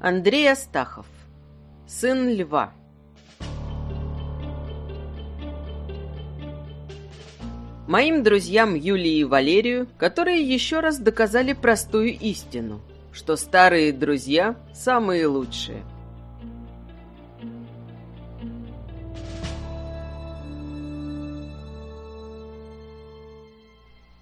Андрей Астахов. Сын льва. Моим друзьям Юлии и Валерию, которые еще раз доказали простую истину, что старые друзья самые лучшие.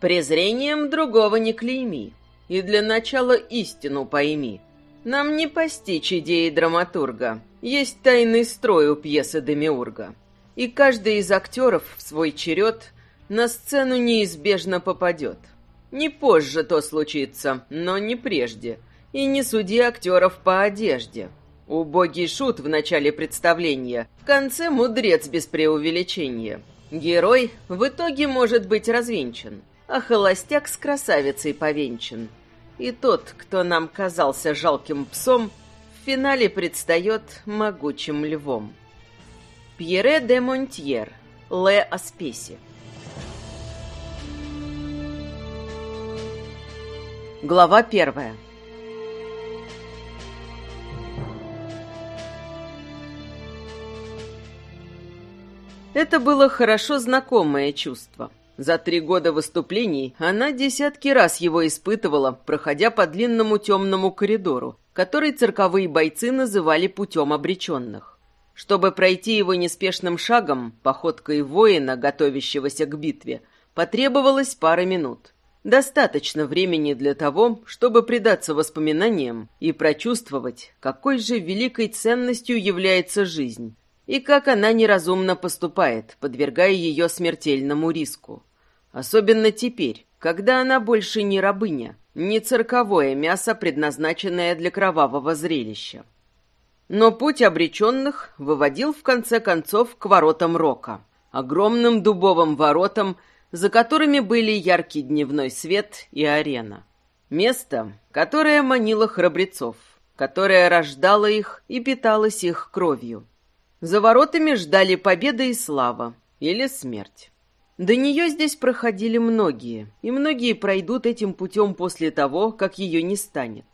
Презрением другого не клейми, и для начала истину пойми. Нам не постичь идеи драматурга, есть тайный строй у пьесы Демиурга. И каждый из актеров в свой черед на сцену неизбежно попадет. Не позже то случится, но не прежде. И не суди актеров по одежде. Убогий шут в начале представления, в конце мудрец без преувеличения. Герой в итоге может быть развенчан а холостяк с красавицей повенчан. И тот, кто нам казался жалким псом, в финале предстает могучим львом. Пьере де Монтьер, Ле Аспеси. Глава первая. Это было хорошо знакомое чувство — за три года выступлений она десятки раз его испытывала, проходя по длинному темному коридору, который цирковые бойцы называли путем обреченных. Чтобы пройти его неспешным шагом, походкой воина, готовящегося к битве, потребовалось пара минут. Достаточно времени для того, чтобы предаться воспоминаниям и прочувствовать, какой же великой ценностью является жизнь, и как она неразумно поступает, подвергая ее смертельному риску. Особенно теперь, когда она больше не рабыня, не цирковое мясо, предназначенное для кровавого зрелища. Но путь обреченных выводил в конце концов к воротам Рока, огромным дубовым воротам, за которыми были яркий дневной свет и арена. Место, которое манило храбрецов, которое рождало их и питалось их кровью. За воротами ждали победа и слава, или смерть. До нее здесь проходили многие, и многие пройдут этим путем после того, как ее не станет.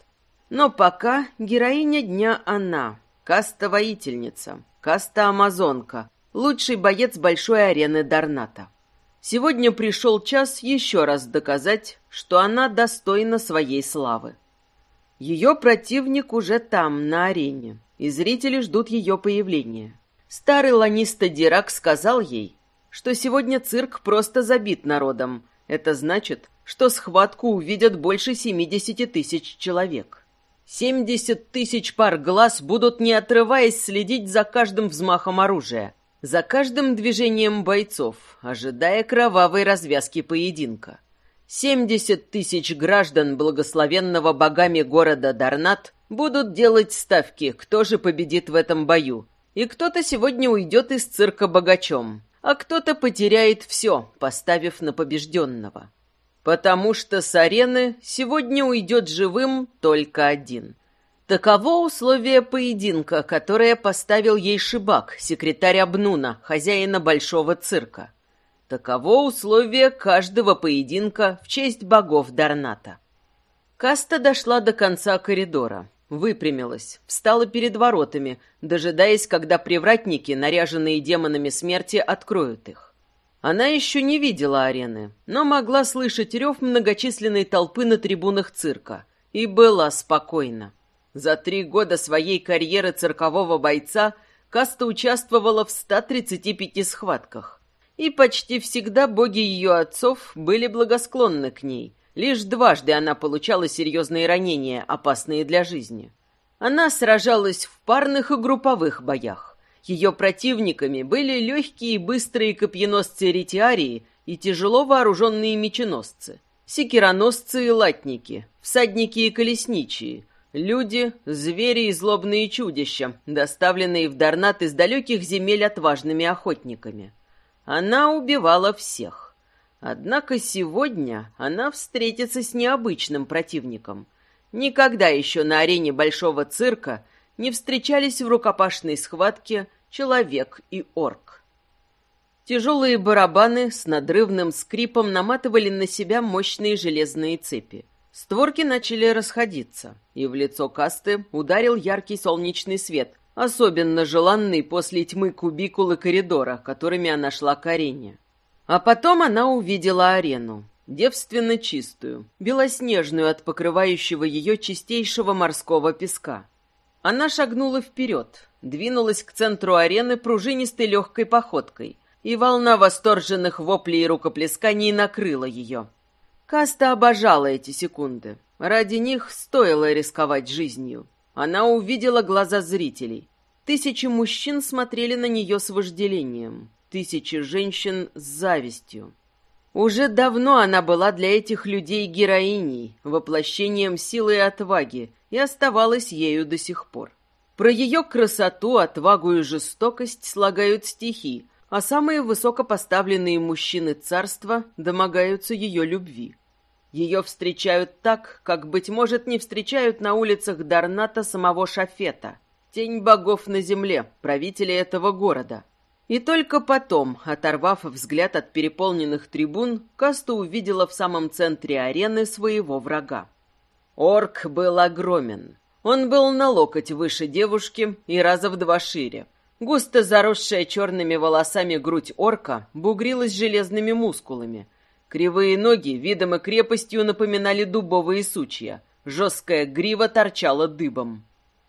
Но пока героиня дня она, каста-воительница, каста-амазонка, лучший боец большой арены Дарната. Сегодня пришел час еще раз доказать, что она достойна своей славы. Ее противник уже там, на арене, и зрители ждут ее появления. Старый ланиста Дирак сказал ей, что сегодня цирк просто забит народом. Это значит, что схватку увидят больше 70 тысяч человек. 70 тысяч пар глаз будут, не отрываясь, следить за каждым взмахом оружия, за каждым движением бойцов, ожидая кровавой развязки поединка. 70 тысяч граждан благословенного богами города Дарнат будут делать ставки, кто же победит в этом бою, и кто-то сегодня уйдет из цирка богачом, а кто-то потеряет все, поставив на побежденного. Потому что с арены сегодня уйдет живым только один. Таково условие поединка, которое поставил ей Шибак, секретарь Абнуна, хозяина большого цирка. Таково условие каждого поединка в честь богов Дарната. Каста дошла до конца коридора выпрямилась, встала перед воротами, дожидаясь, когда привратники, наряженные демонами смерти, откроют их. Она еще не видела арены, но могла слышать рев многочисленной толпы на трибунах цирка и была спокойна. За три года своей карьеры циркового бойца Каста участвовала в 135 схватках, и почти всегда боги ее отцов были благосклонны к ней – Лишь дважды она получала серьезные ранения, опасные для жизни. Она сражалась в парных и групповых боях. Ее противниками были легкие и быстрые копьеносцы ретиарии и тяжело вооруженные меченосцы, секироносцы и латники, всадники и колесничие, люди, звери и злобные чудища, доставленные в Дарнат из далеких земель отважными охотниками. Она убивала всех. Однако сегодня она встретится с необычным противником. Никогда еще на арене большого цирка не встречались в рукопашной схватке человек и орк. Тяжелые барабаны с надрывным скрипом наматывали на себя мощные железные цепи. Створки начали расходиться, и в лицо касты ударил яркий солнечный свет, особенно желанный после тьмы кубикулы коридора, которыми она шла к арене. А потом она увидела арену, девственно чистую, белоснежную от покрывающего ее чистейшего морского песка. Она шагнула вперед, двинулась к центру арены пружинистой легкой походкой, и волна восторженных воплей и рукоплесканий накрыла ее. Каста обожала эти секунды. Ради них стоило рисковать жизнью. Она увидела глаза зрителей. Тысячи мужчин смотрели на нее с вожделением. Тысячи женщин с завистью. Уже давно она была для этих людей героиней, воплощением силы и отваги, и оставалась ею до сих пор. Про ее красоту, отвагу и жестокость слагают стихи, а самые высокопоставленные мужчины царства домогаются ее любви. Ее встречают так, как, быть может, не встречают на улицах Дарната самого Шафета, тень богов на земле, правителя этого города. И только потом, оторвав взгляд от переполненных трибун, Каста увидела в самом центре арены своего врага. Орк был огромен. Он был на локоть выше девушки и раза в два шире. Густо заросшая черными волосами грудь орка бугрилась железными мускулами – Кривые ноги видом и крепостью напоминали дубовые сучья. Жесткая грива торчала дыбом.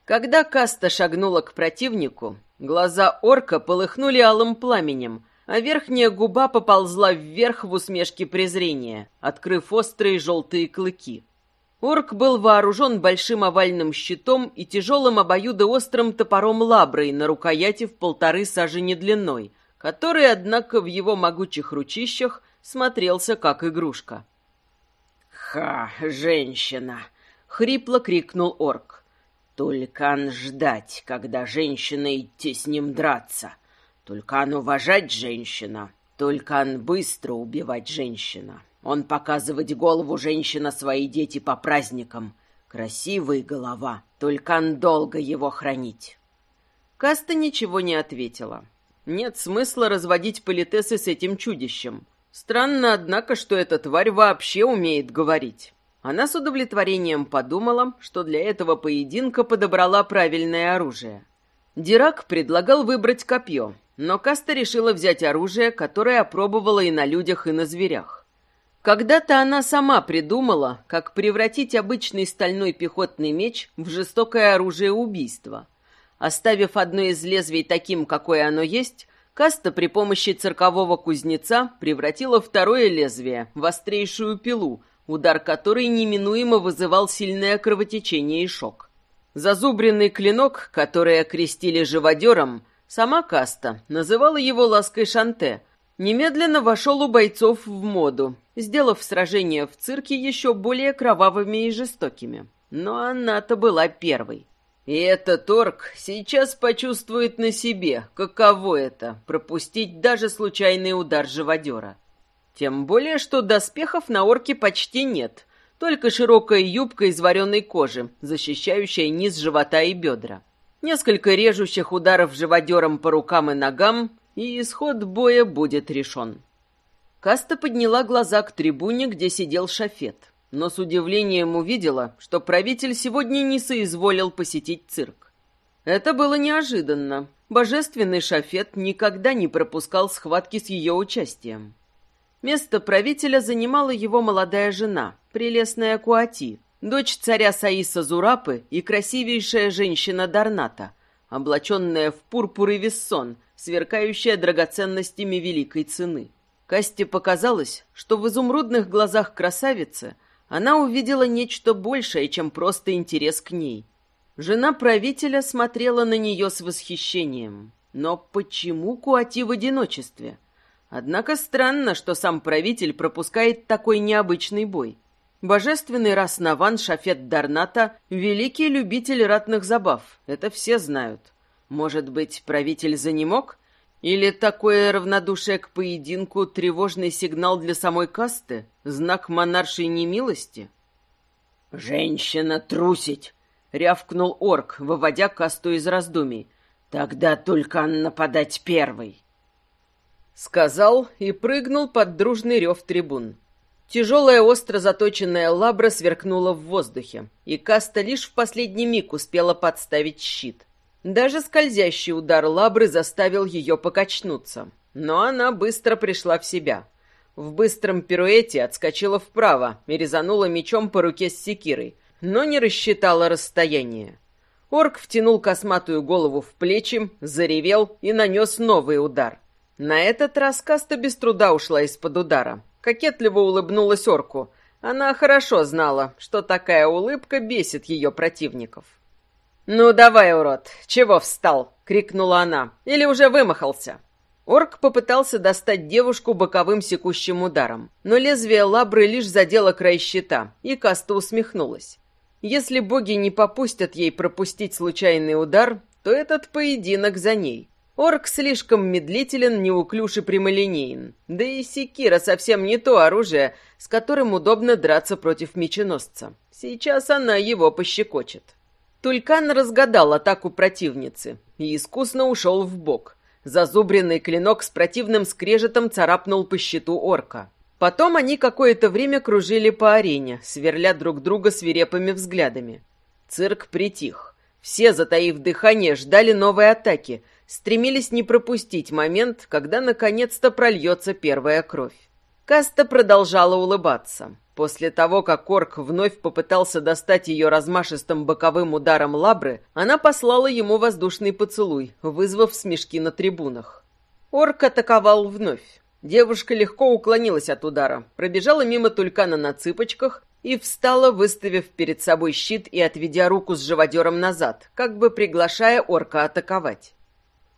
Когда Каста шагнула к противнику, глаза орка полыхнули алым пламенем, а верхняя губа поползла вверх в усмешке презрения, открыв острые желтые клыки. Орк был вооружен большим овальным щитом и тяжелым обоюдоострым топором лаброй на рукояти в полторы сажени длиной, который, однако, в его могучих ручищах смотрелся как игрушка. «Ха, женщина!» — хрипло крикнул орк. «Тулькан ждать, когда женщина идти с ним драться. Тулькан уважать женщина, Тулькан быстро убивать женщина. Он показывать голову женщина свои дети по праздникам. Красивая голова, Тулькан долго его хранить». Каста ничего не ответила. Нет смысла разводить политесы с этим чудищем. Странно, однако, что эта тварь вообще умеет говорить. Она с удовлетворением подумала, что для этого поединка подобрала правильное оружие. Дирак предлагал выбрать копье, но Каста решила взять оружие, которое опробовала и на людях, и на зверях. Когда-то она сама придумала, как превратить обычный стальной пехотный меч в жестокое оружие убийства. Оставив одно из лезвий таким, какое оно есть, Каста при помощи циркового кузнеца превратила второе лезвие в острейшую пилу, удар которой неминуемо вызывал сильное кровотечение и шок. Зазубренный клинок, который окрестили живодером, сама Каста называла его лаской Шанте, немедленно вошел у бойцов в моду, сделав сражения в цирке еще более кровавыми и жестокими. Но она-то была первой. И этот орк сейчас почувствует на себе, каково это — пропустить даже случайный удар живодера. Тем более, что доспехов на орке почти нет, только широкая юбка из вареной кожи, защищающая низ живота и бедра. Несколько режущих ударов живодером по рукам и ногам, и исход боя будет решен. Каста подняла глаза к трибуне, где сидел шафет но с удивлением увидела, что правитель сегодня не соизволил посетить цирк. Это было неожиданно. Божественный шафет никогда не пропускал схватки с ее участием. Место правителя занимала его молодая жена, прелестная Куати, дочь царя Саиса Зурапы и красивейшая женщина Дарната, облаченная в пурпур и вессон, сверкающая драгоценностями великой цены. Касте показалось, что в изумрудных глазах красавицы она увидела нечто большее, чем просто интерес к ней. Жена правителя смотрела на нее с восхищением. Но почему Куати в одиночестве? Однако странно, что сам правитель пропускает такой необычный бой. Божественный Раснаван Шафет Дарната — великий любитель ратных забав, это все знают. Может быть, правитель занемог? Или такое равнодушие к поединку — тревожный сигнал для самой касты? Знак монаршей немилости? «Женщина трусить!» — рявкнул орк, выводя касту из раздумий. «Тогда только нападать первой!» Сказал и прыгнул под дружный рев трибун. Тяжелая остро заточенная лабра сверкнула в воздухе, и Каста лишь в последний миг успела подставить щит. Даже скользящий удар лабры заставил ее покачнуться, но она быстро пришла в себя. В быстром пируэте отскочила вправо и резанула мечом по руке с секирой, но не рассчитала расстояние. Орк втянул косматую голову в плечи, заревел и нанес новый удар. На этот раз Каста без труда ушла из-под удара. Кокетливо улыбнулась орку. Она хорошо знала, что такая улыбка бесит ее противников. «Ну давай, урод, чего встал?» — крикнула она. «Или уже вымахался?» Орк попытался достать девушку боковым секущим ударом, но лезвие лабры лишь задело край щита, и Каста усмехнулась. Если боги не попустят ей пропустить случайный удар, то этот поединок за ней. Орк слишком медлителен, неуклюж и прямолинеен. Да и секира совсем не то оружие, с которым удобно драться против меченосца. Сейчас она его пощекочет. Тулькан разгадал атаку противницы и искусно ушел в бок. Зазубренный клинок с противным скрежетом царапнул по щиту орка. Потом они какое-то время кружили по арене, сверля друг друга свирепыми взглядами. Цирк притих. Все, затаив дыхание, ждали новой атаки, стремились не пропустить момент, когда наконец-то прольется первая кровь. Каста продолжала улыбаться. После того, как Орк вновь попытался достать ее размашистым боковым ударом лабры, она послала ему воздушный поцелуй, вызвав смешки на трибунах. Орк атаковал вновь. Девушка легко уклонилась от удара, пробежала мимо тулькана на цыпочках и встала, выставив перед собой щит и отведя руку с живодером назад, как бы приглашая орка атаковать.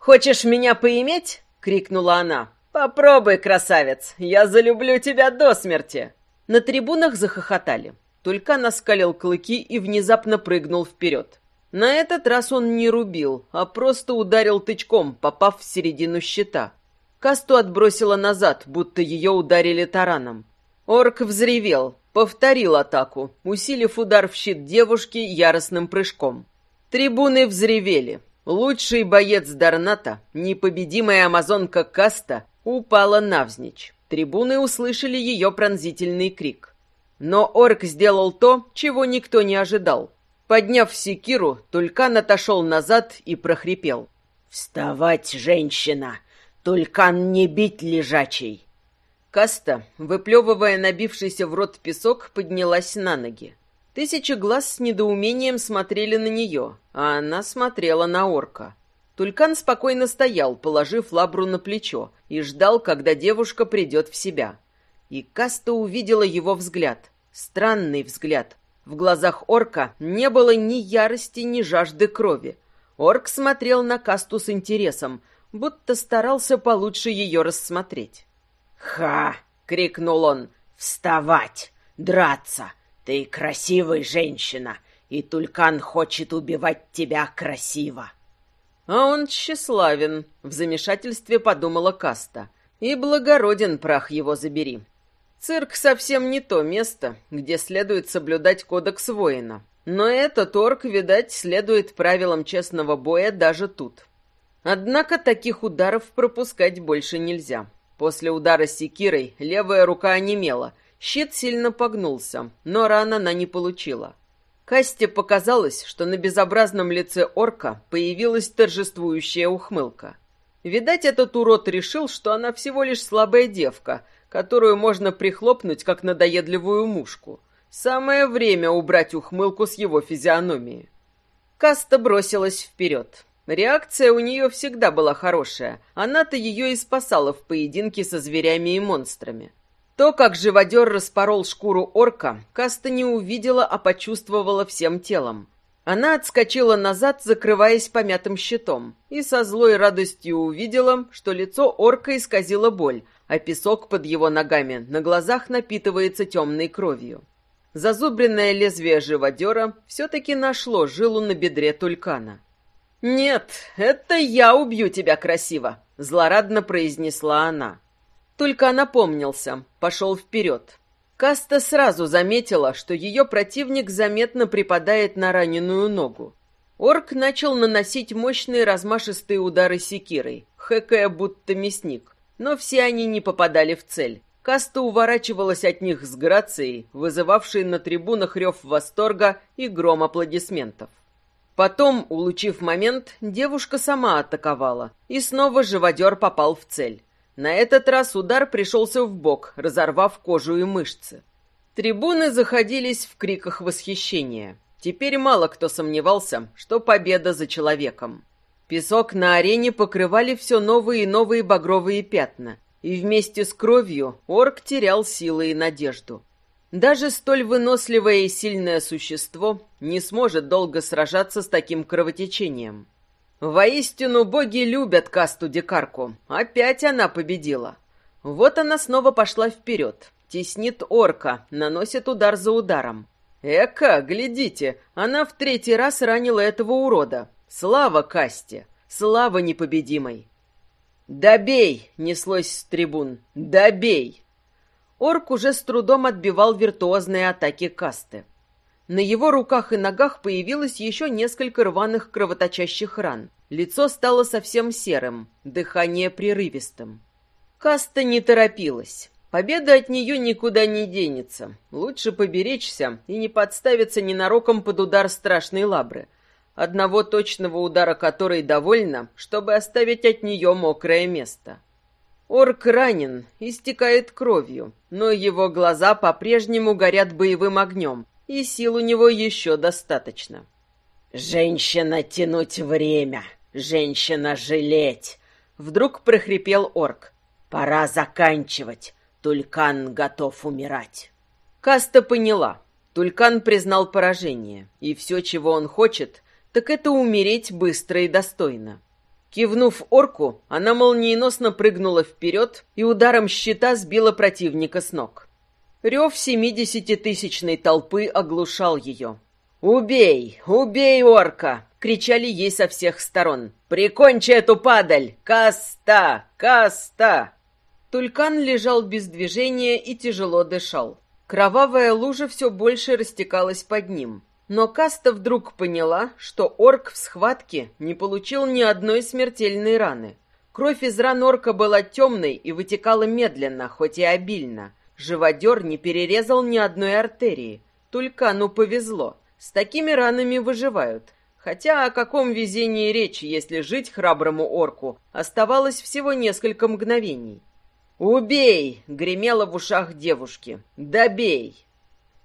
«Хочешь меня поиметь?» — крикнула она. «Попробуй, красавец, я залюблю тебя до смерти!» На трибунах захохотали. Тулькан оскалил клыки и внезапно прыгнул вперед. На этот раз он не рубил, а просто ударил тычком, попав в середину щита. Касту отбросило назад, будто ее ударили тараном. Орк взревел, повторил атаку, усилив удар в щит девушки яростным прыжком. Трибуны взревели. Лучший боец Дарната, непобедимая амазонка Каста, упала навзничь. Трибуны услышали ее пронзительный крик. Но орк сделал то, чего никто не ожидал. Подняв секиру, Тулькан отошел назад и прохрипел. «Вставать, женщина! Тулькан не бить лежачий!» Каста, выплевывая набившийся в рот песок, поднялась на ноги. Тысячи глаз с недоумением смотрели на нее, а она смотрела на орка. Тулькан спокойно стоял, положив лабру на плечо, и ждал, когда девушка придет в себя. И Каста увидела его взгляд. Странный взгляд. В глазах орка не было ни ярости, ни жажды крови. Орк смотрел на Касту с интересом, будто старался получше ее рассмотреть. «Ха!» — крикнул он. «Вставать! Драться! Ты красивая женщина, и Тулькан хочет убивать тебя красиво!» «А он тщеславен», — в замешательстве подумала Каста. «И благороден прах его забери. Цирк совсем не то место, где следует соблюдать кодекс воина. Но этот орк, видать, следует правилам честного боя даже тут. Однако таких ударов пропускать больше нельзя. После удара секирой левая рука онемела, щит сильно погнулся, но ран она не получила. Касте показалось, что на безобразном лице орка появилась торжествующая ухмылка. Видать, этот урод решил, что она всего лишь слабая девка, которую можно прихлопнуть, как надоедливую мушку. Самое время убрать ухмылку с его физиономии. Каста бросилась вперед. Реакция у нее всегда была хорошая. Она-то ее и спасала в поединке со зверями и монстрами. То, как живодер распорол шкуру орка, Каста не увидела, а почувствовала всем телом. Она отскочила назад, закрываясь помятым щитом, и со злой радостью увидела, что лицо орка исказило боль, а песок под его ногами на глазах напитывается темной кровью. Зазубренное лезвие живодера все-таки нашло жилу на бедре тулькана. «Нет, это я убью тебя красиво», — злорадно произнесла она. Только напомнился, пошел вперед. Каста сразу заметила, что ее противник заметно припадает на раненую ногу. Орк начал наносить мощные размашистые удары секирой, хэкая будто мясник, но все они не попадали в цель. Каста уворачивалась от них с грацией, вызывавшей на трибунах рев восторга и гром аплодисментов. Потом, улучив момент, девушка сама атаковала, и снова живодер попал в цель. На этот раз удар пришелся в бок, разорвав кожу и мышцы. Трибуны заходились в криках восхищения. Теперь мало кто сомневался, что победа за человеком. Песок на арене покрывали все новые и новые багровые пятна, и вместе с кровью орк терял силы и надежду. Даже столь выносливое и сильное существо не сможет долго сражаться с таким кровотечением. Воистину, боги любят касту Дикарку. Опять она победила. Вот она снова пошла вперед. Теснит орка, наносит удар за ударом. Эка, глядите, она в третий раз ранила этого урода. Слава касте! Слава непобедимой! «Добей!» — неслось с трибун. «Добей!» Орк уже с трудом отбивал виртуозные атаки касты. На его руках и ногах появилось еще несколько рваных кровоточащих ран. Лицо стало совсем серым, дыхание прерывистым. Каста не торопилась. Победа от нее никуда не денется. Лучше поберечься и не подставиться ненароком под удар страшной лабры. Одного точного удара которой довольно, чтобы оставить от нее мокрое место. Орк ранен, истекает кровью, но его глаза по-прежнему горят боевым огнем, и сил у него еще достаточно. «Женщина тянуть время, женщина жалеть!» Вдруг прохрипел орк. «Пора заканчивать, Тулькан готов умирать!» Каста поняла. Тулькан признал поражение, и все, чего он хочет, так это умереть быстро и достойно. Кивнув орку, она молниеносно прыгнула вперед и ударом щита сбила противника с ног. Рев семидесятитысячной толпы оглушал ее. «Убей! Убей орка!» — кричали ей со всех сторон. «Прикончи эту падаль! Каста! Каста!» Тулькан лежал без движения и тяжело дышал. Кровавая лужа все больше растекалась под ним. Но Каста вдруг поняла, что орк в схватке не получил ни одной смертельной раны. Кровь из ран орка была темной и вытекала медленно, хоть и обильно — Живодер не перерезал ни одной артерии. Тулькану повезло. С такими ранами выживают. Хотя о каком везении речь, если жить храброму орку оставалось всего несколько мгновений. «Убей!» — гремело в ушах девушки. «Добей!»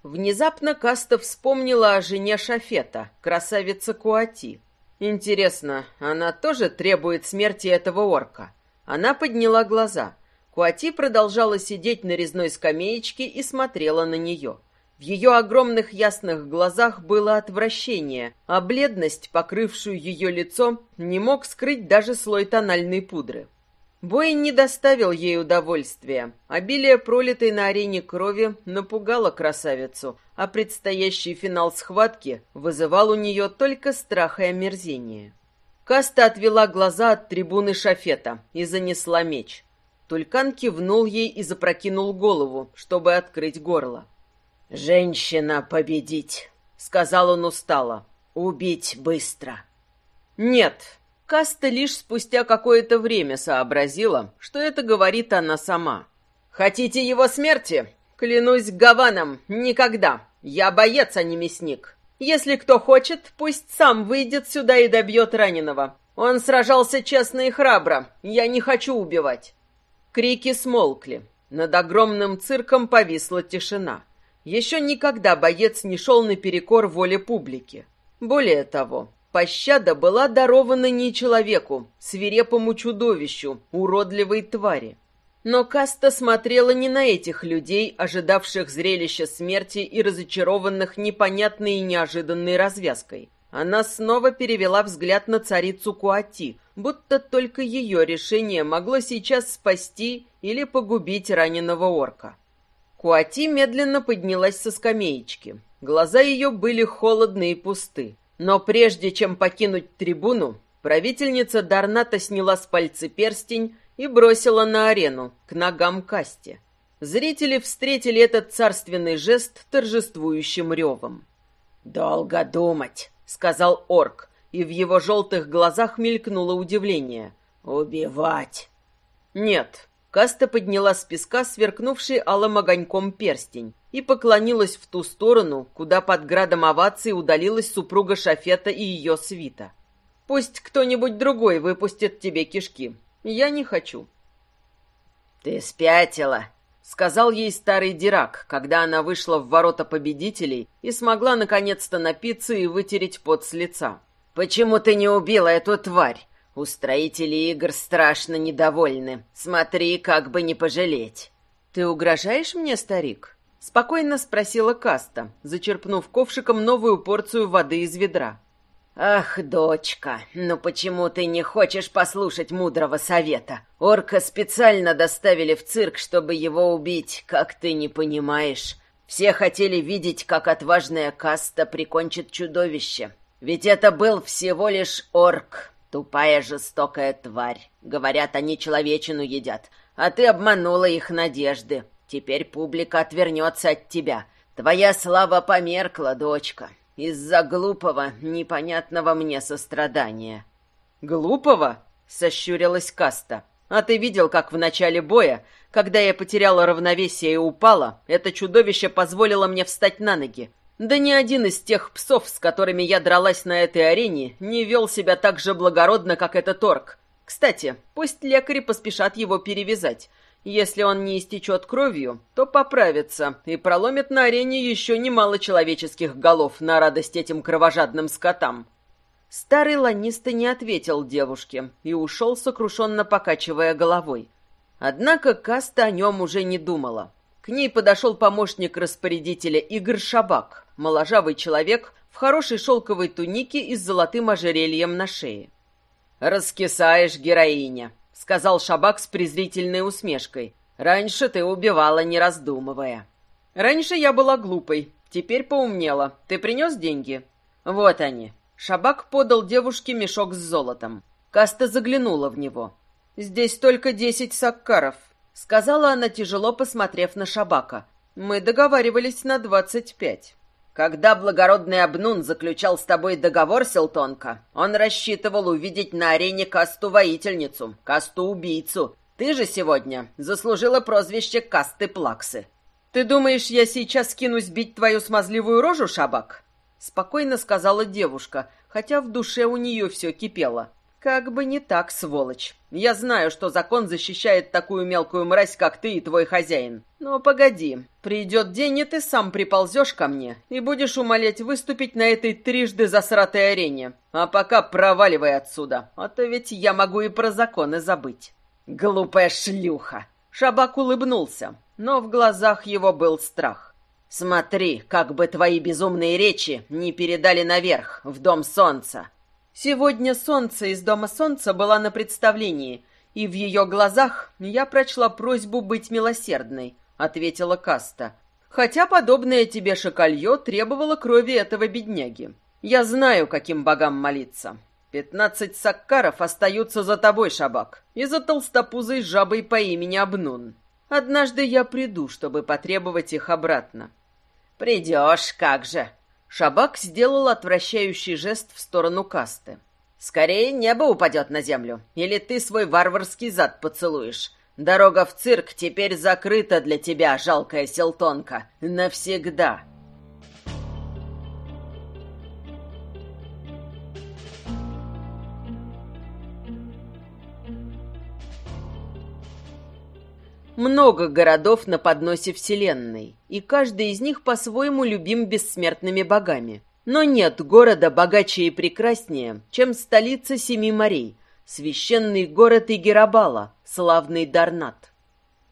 Внезапно Каста вспомнила о жене Шафета, красавице Куати. Интересно, она тоже требует смерти этого орка? Она подняла глаза. Куати продолжала сидеть на резной скамеечке и смотрела на нее. В ее огромных ясных глазах было отвращение, а бледность, покрывшую ее лицо, не мог скрыть даже слой тональной пудры. Бой не доставил ей удовольствия. Обилие пролитой на арене крови напугало красавицу, а предстоящий финал схватки вызывал у нее только страх и омерзение. Каста отвела глаза от трибуны шафета и занесла меч. Тулькан кивнул ей и запрокинул голову, чтобы открыть горло. «Женщина победить!» — сказал он устало. «Убить быстро!» «Нет!» Каста лишь спустя какое-то время сообразила, что это говорит она сама. «Хотите его смерти? Клянусь Гаваном, никогда! Я боец, а не мясник!» Если кто хочет, пусть сам выйдет сюда и добьет раненого. Он сражался честно и храбро. Я не хочу убивать. Крики смолкли. Над огромным цирком повисла тишина. Еще никогда боец не шел наперекор воле публики. Более того, пощада была дарована не человеку, свирепому чудовищу, уродливой твари. Но Каста смотрела не на этих людей, ожидавших зрелища смерти и разочарованных непонятной и неожиданной развязкой. Она снова перевела взгляд на царицу Куати, будто только ее решение могло сейчас спасти или погубить раненого орка. Куати медленно поднялась со скамеечки. Глаза ее были холодны и пусты. Но прежде чем покинуть трибуну, правительница Дарната сняла с пальца перстень и бросила на арену, к ногам Касти. Зрители встретили этот царственный жест торжествующим ревом. «Долго думать», сказал орк, и в его желтых глазах мелькнуло удивление. «Убивать!» «Нет». Каста подняла с песка сверкнувший алым огоньком перстень и поклонилась в ту сторону, куда под градом оваций удалилась супруга Шафета и ее свита. «Пусть кто-нибудь другой выпустит тебе кишки. Я не хочу». «Ты спятила», — сказал ей старый Дирак, когда она вышла в ворота победителей и смогла наконец-то напиться и вытереть пот с лица. «Почему ты не убила эту тварь? Устроители игр страшно недовольны. Смотри, как бы не пожалеть». «Ты угрожаешь мне, старик?» — спокойно спросила Каста, зачерпнув ковшиком новую порцию воды из ведра. «Ах, дочка, ну почему ты не хочешь послушать мудрого совета? Орка специально доставили в цирк, чтобы его убить, как ты не понимаешь. Все хотели видеть, как отважная каста прикончит чудовище. Ведь это был всего лишь орк, тупая жестокая тварь. Говорят, они человечину едят, а ты обманула их надежды. Теперь публика отвернется от тебя. Твоя слава померкла, дочка из-за глупого, непонятного мне сострадания. «Глупого?» — сощурилась Каста. «А ты видел, как в начале боя, когда я потеряла равновесие и упала, это чудовище позволило мне встать на ноги? Да ни один из тех псов, с которыми я дралась на этой арене, не вел себя так же благородно, как этот орк. Кстати, пусть лекари поспешат его перевязать. Если он не истечет кровью, то поправится и проломит на арене еще немало человеческих голов на радость этим кровожадным скотам. Старый ланиста не ответил девушке и ушел, сокрушенно покачивая головой. Однако Каста о нем уже не думала. К ней подошел помощник распорядителя Игорь Шабак, моложавый человек в хорошей шелковой тунике и с золотым ожерельем на шее. «Раскисаешь, героиня!» сказал Шабак с презрительной усмешкой. «Раньше ты убивала, не раздумывая». «Раньше я была глупой, теперь поумнела. Ты принес деньги?» «Вот они». Шабак подал девушке мешок с золотом. Каста заглянула в него. «Здесь только десять саккаров», — сказала она, тяжело посмотрев на Шабака. «Мы договаривались на двадцать пять». Когда благородный Абнун заключал с тобой договор, Селтонка, он рассчитывал увидеть на арене касту-воительницу, касту-убийцу. Ты же сегодня заслужила прозвище касты-плаксы. Ты думаешь, я сейчас кинусь бить твою смазливую рожу, Шабак? Спокойно сказала девушка, хотя в душе у нее все кипело. Как бы не так, сволочь. Я знаю, что закон защищает такую мелкую мразь, как ты и твой хозяин. Но погоди, придет день, и ты сам приползешь ко мне и будешь умолять выступить на этой трижды засратой арене. А пока проваливай отсюда, а то ведь я могу и про законы забыть. Глупая шлюха! Шабак улыбнулся, но в глазах его был страх. Смотри, как бы твои безумные речи не передали наверх, в Дом Солнца. Сегодня солнце из Дома Солнца была на представлении, и в ее глазах я прочла просьбу быть милосердной, ответила Каста. Хотя подобное тебе шоколье требовало крови этого бедняги. Я знаю, каким богам молиться. Пятнадцать саккаров остаются за тобой, Шабак, и за толстопузой жабой по имени Абнун. Однажды я приду, чтобы потребовать их обратно. Придешь, как же, Шабак сделал отвращающий жест в сторону касты. «Скорее небо упадет на землю, или ты свой варварский зад поцелуешь. Дорога в цирк теперь закрыта для тебя, жалкая селтонка, навсегда». Много городов на подносе Вселенной, и каждый из них по-своему любим бессмертными богами. Но нет города богаче и прекраснее, чем столица Семи морей, священный город Игерабала, славный Дарнат.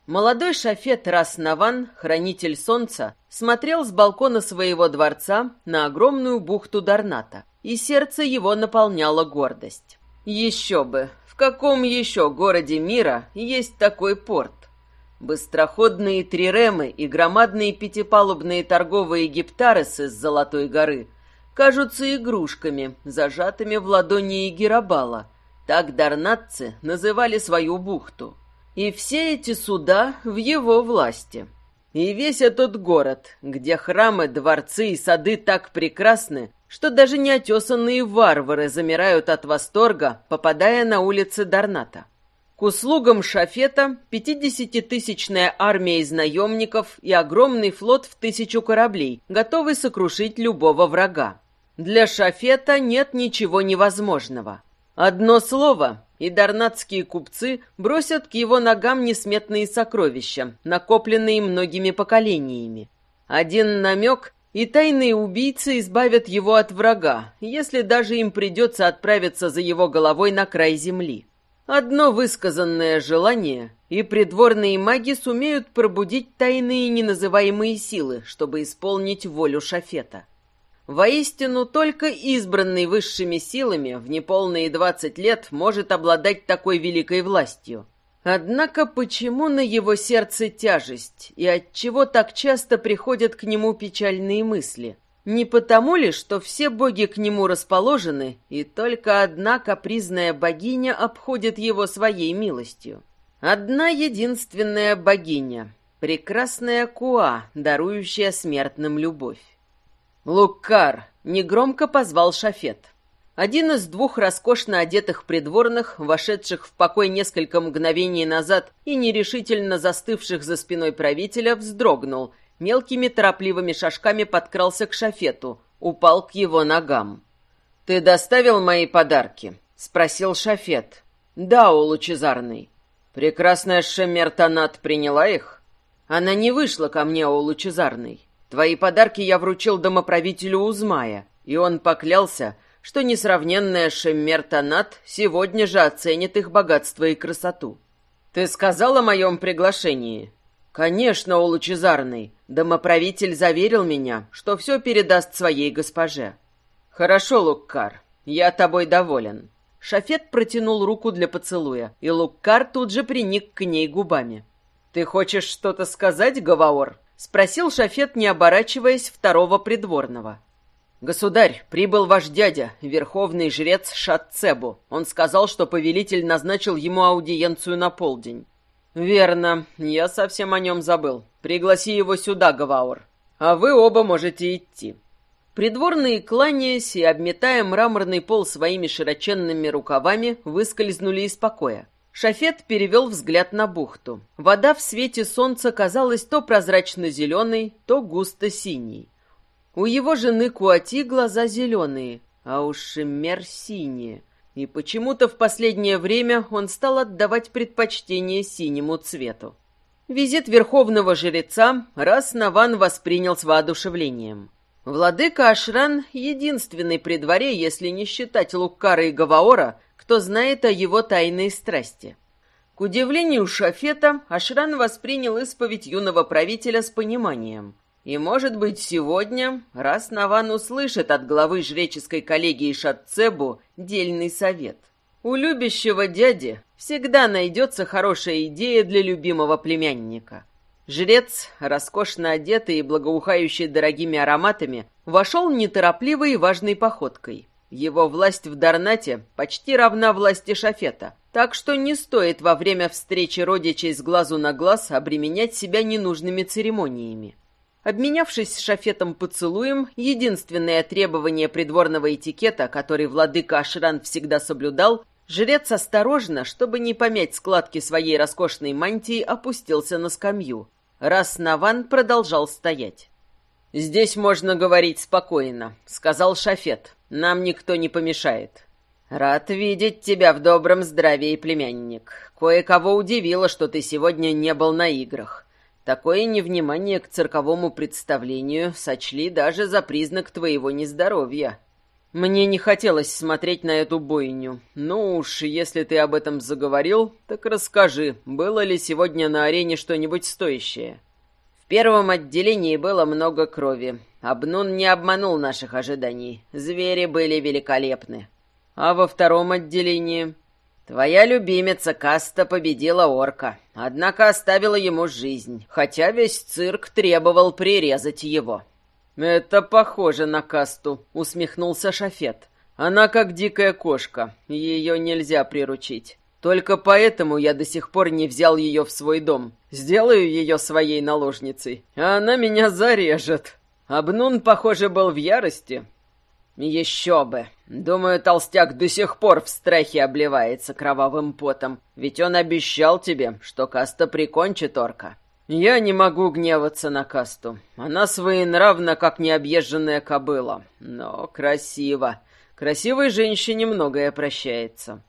Молодой шафет Раснаван, хранитель солнца, смотрел с балкона своего дворца на огромную бухту Дарната, и сердце его наполняло гордость. Еще бы, в каком еще городе мира есть такой порт? Быстроходные триремы и громадные пятипалубные торговые гептаресы с Золотой горы кажутся игрушками, зажатыми в ладони Игерабала. Так дарнатцы называли свою бухту. И все эти суда в его власти. И весь этот город, где храмы, дворцы и сады так прекрасны, что даже неотесанные варвары замирают от восторга, попадая на улицы Дарната. К услугам Шафета 50-тысячная армия из наемников и огромный флот в тысячу кораблей, готовый сокрушить любого врага. Для Шафета нет ничего невозможного. Одно слово, и дарнатские купцы бросят к его ногам несметные сокровища, накопленные многими поколениями. Один намек, и тайные убийцы избавят его от врага, если даже им придется отправиться за его головой на край земли. Одно высказанное желание, и придворные маги сумеют пробудить тайные неназываемые силы, чтобы исполнить волю Шафета. Воистину, только избранный высшими силами в неполные двадцать лет может обладать такой великой властью. Однако почему на его сердце тяжесть, и отчего так часто приходят к нему печальные мысли? Не потому ли, что все боги к нему расположены, и только одна капризная богиня обходит его своей милостью? Одна единственная богиня, прекрасная Куа, дарующая смертным любовь. «Лукар!» — негромко позвал Шафет. Один из двух роскошно одетых придворных, вошедших в покой несколько мгновений назад и нерешительно застывших за спиной правителя, вздрогнул, мелкими торопливыми шажками подкрался к Шафету, упал к его ногам. «Ты доставил мои подарки?» — спросил Шафет. «Да, о лучезарный». «Прекрасная Шемертонат приняла их?» «Она не вышла ко мне, о лучезарный. Твои подарки я вручил домоправителю Узмая, и он поклялся, что несравненная Шеммертонат сегодня же оценит их богатство и красоту. Ты сказал о моем приглашении? Конечно, о лучезарный. Домоправитель заверил меня, что все передаст своей госпоже. Хорошо, Луккар, я тобой доволен. Шафет протянул руку для поцелуя, и Луккар тут же приник к ней губами. «Ты хочешь что-то сказать, Гаваор?» — спросил Шафет, не оборачиваясь второго придворного. «Государь, прибыл ваш дядя, верховный жрец Шатцебу. Он сказал, что повелитель назначил ему аудиенцию на полдень». «Верно, я совсем о нем забыл. Пригласи его сюда, Гаваур. А вы оба можете идти». Придворные, кланяясь и обметая мраморный пол своими широченными рукавами, выскользнули из покоя. Шафет перевел взгляд на бухту. Вода в свете солнца казалась то прозрачно-зеленой, то густо-синей. У его жены Куати глаза зеленые, а у Шиммер синие. И почему-то в последнее время он стал отдавать предпочтение синему цвету. Визит верховного жреца раз Наван воспринял с воодушевлением. Владыка Ашран — единственный при дворе, если не считать Луккара и Гаваора, кто знает о его тайной страсти. К удивлению Шафета, Ашран воспринял исповедь юного правителя с пониманием. И, может быть, сегодня, раз Наван услышит от главы жреческой коллегии Шатцебу дельный совет. У любящего дяди всегда найдется хорошая идея для любимого племянника. Жрец, роскошно одетый и благоухающий дорогими ароматами, вошел неторопливой и важной походкой. Его власть в Дарнате почти равна власти Шафета, так что не стоит во время встречи родичей с глазу на глаз обременять себя ненужными церемониями. Обменявшись Шафетом поцелуем, единственное требование придворного этикета, который владыка Ашран всегда соблюдал, жрец осторожно, чтобы не помять складки своей роскошной мантии, опустился на скамью. Раз Наван продолжал стоять. «Здесь можно говорить спокойно», — сказал Шафет. Нам никто не помешает. Рад видеть тебя в добром здравии, племянник. Кое-кого удивило, что ты сегодня не был на играх. Такое невнимание к цирковому представлению сочли даже за признак твоего нездоровья. Мне не хотелось смотреть на эту бойню. Ну уж, если ты об этом заговорил, так расскажи, было ли сегодня на арене что-нибудь стоящее? В первом отделении было много крови. Обнун не обманул наших ожиданий. Звери были великолепны. А во втором отделении... Твоя любимица Каста победила орка, однако оставила ему жизнь, хотя весь цирк требовал прирезать его. «Это похоже на Касту», — усмехнулся Шафет. «Она как дикая кошка, ее нельзя приручить. Только поэтому я до сих пор не взял ее в свой дом. Сделаю ее своей наложницей, а она меня зарежет». Абнун, похоже, был в ярости. Еще бы. Думаю, толстяк до сих пор в страхе обливается кровавым потом, ведь он обещал тебе, что каста прикончит орка. Я не могу гневаться на касту. Она своенравна, как необъезженная кобыла, но красиво. Красивой женщине многое прощается.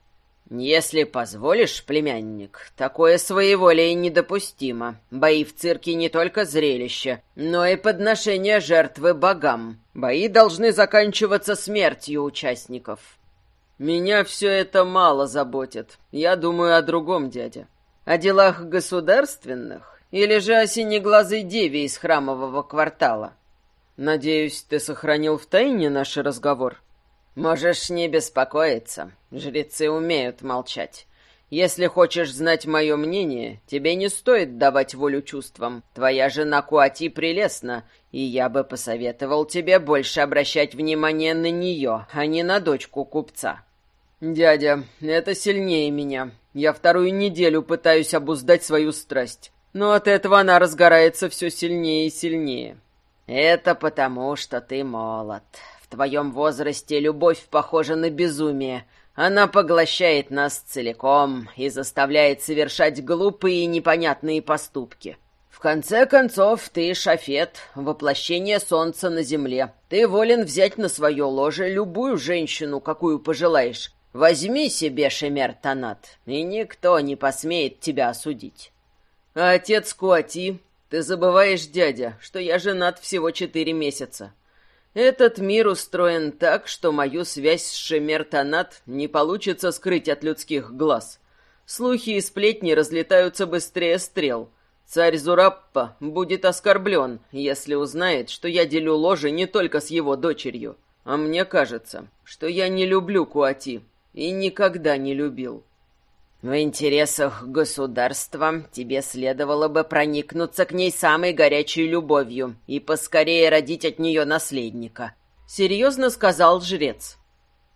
«Если позволишь, племянник, такое своеволие недопустимо. Бои в цирке не только зрелище, но и подношение жертвы богам. Бои должны заканчиваться смертью участников». «Меня все это мало заботит. Я думаю о другом, дядя. О делах государственных или же о синеглазой деве из храмового квартала?» «Надеюсь, ты сохранил в тайне наш разговор?» «Можешь не беспокоиться. Жрецы умеют молчать. Если хочешь знать мое мнение, тебе не стоит давать волю чувствам. Твоя жена Куати прелестна, и я бы посоветовал тебе больше обращать внимание на нее, а не на дочку купца». «Дядя, это сильнее меня. Я вторую неделю пытаюсь обуздать свою страсть, но от этого она разгорается все сильнее и сильнее». «Это потому, что ты молод твоем возрасте любовь похожа на безумие. Она поглощает нас целиком и заставляет совершать глупые и непонятные поступки. В конце концов, ты шафет, воплощение солнца на земле. Ты волен взять на свое ложе любую женщину, какую пожелаешь. Возьми себе Шемер Танат, и никто не посмеет тебя осудить. А отец Куати, ты забываешь, дядя, что я женат всего четыре месяца. Этот мир устроен так, что мою связь с Шемертанат не получится скрыть от людских глаз. Слухи и сплетни разлетаются быстрее стрел. Царь Зураппа будет оскорблен, если узнает, что я делю ложе не только с его дочерью. А мне кажется, что я не люблю Куати и никогда не любил. В интересах государства тебе следовало бы проникнуться к ней самой горячей любовью и поскорее родить от нее наследника», — серьезно сказал жрец.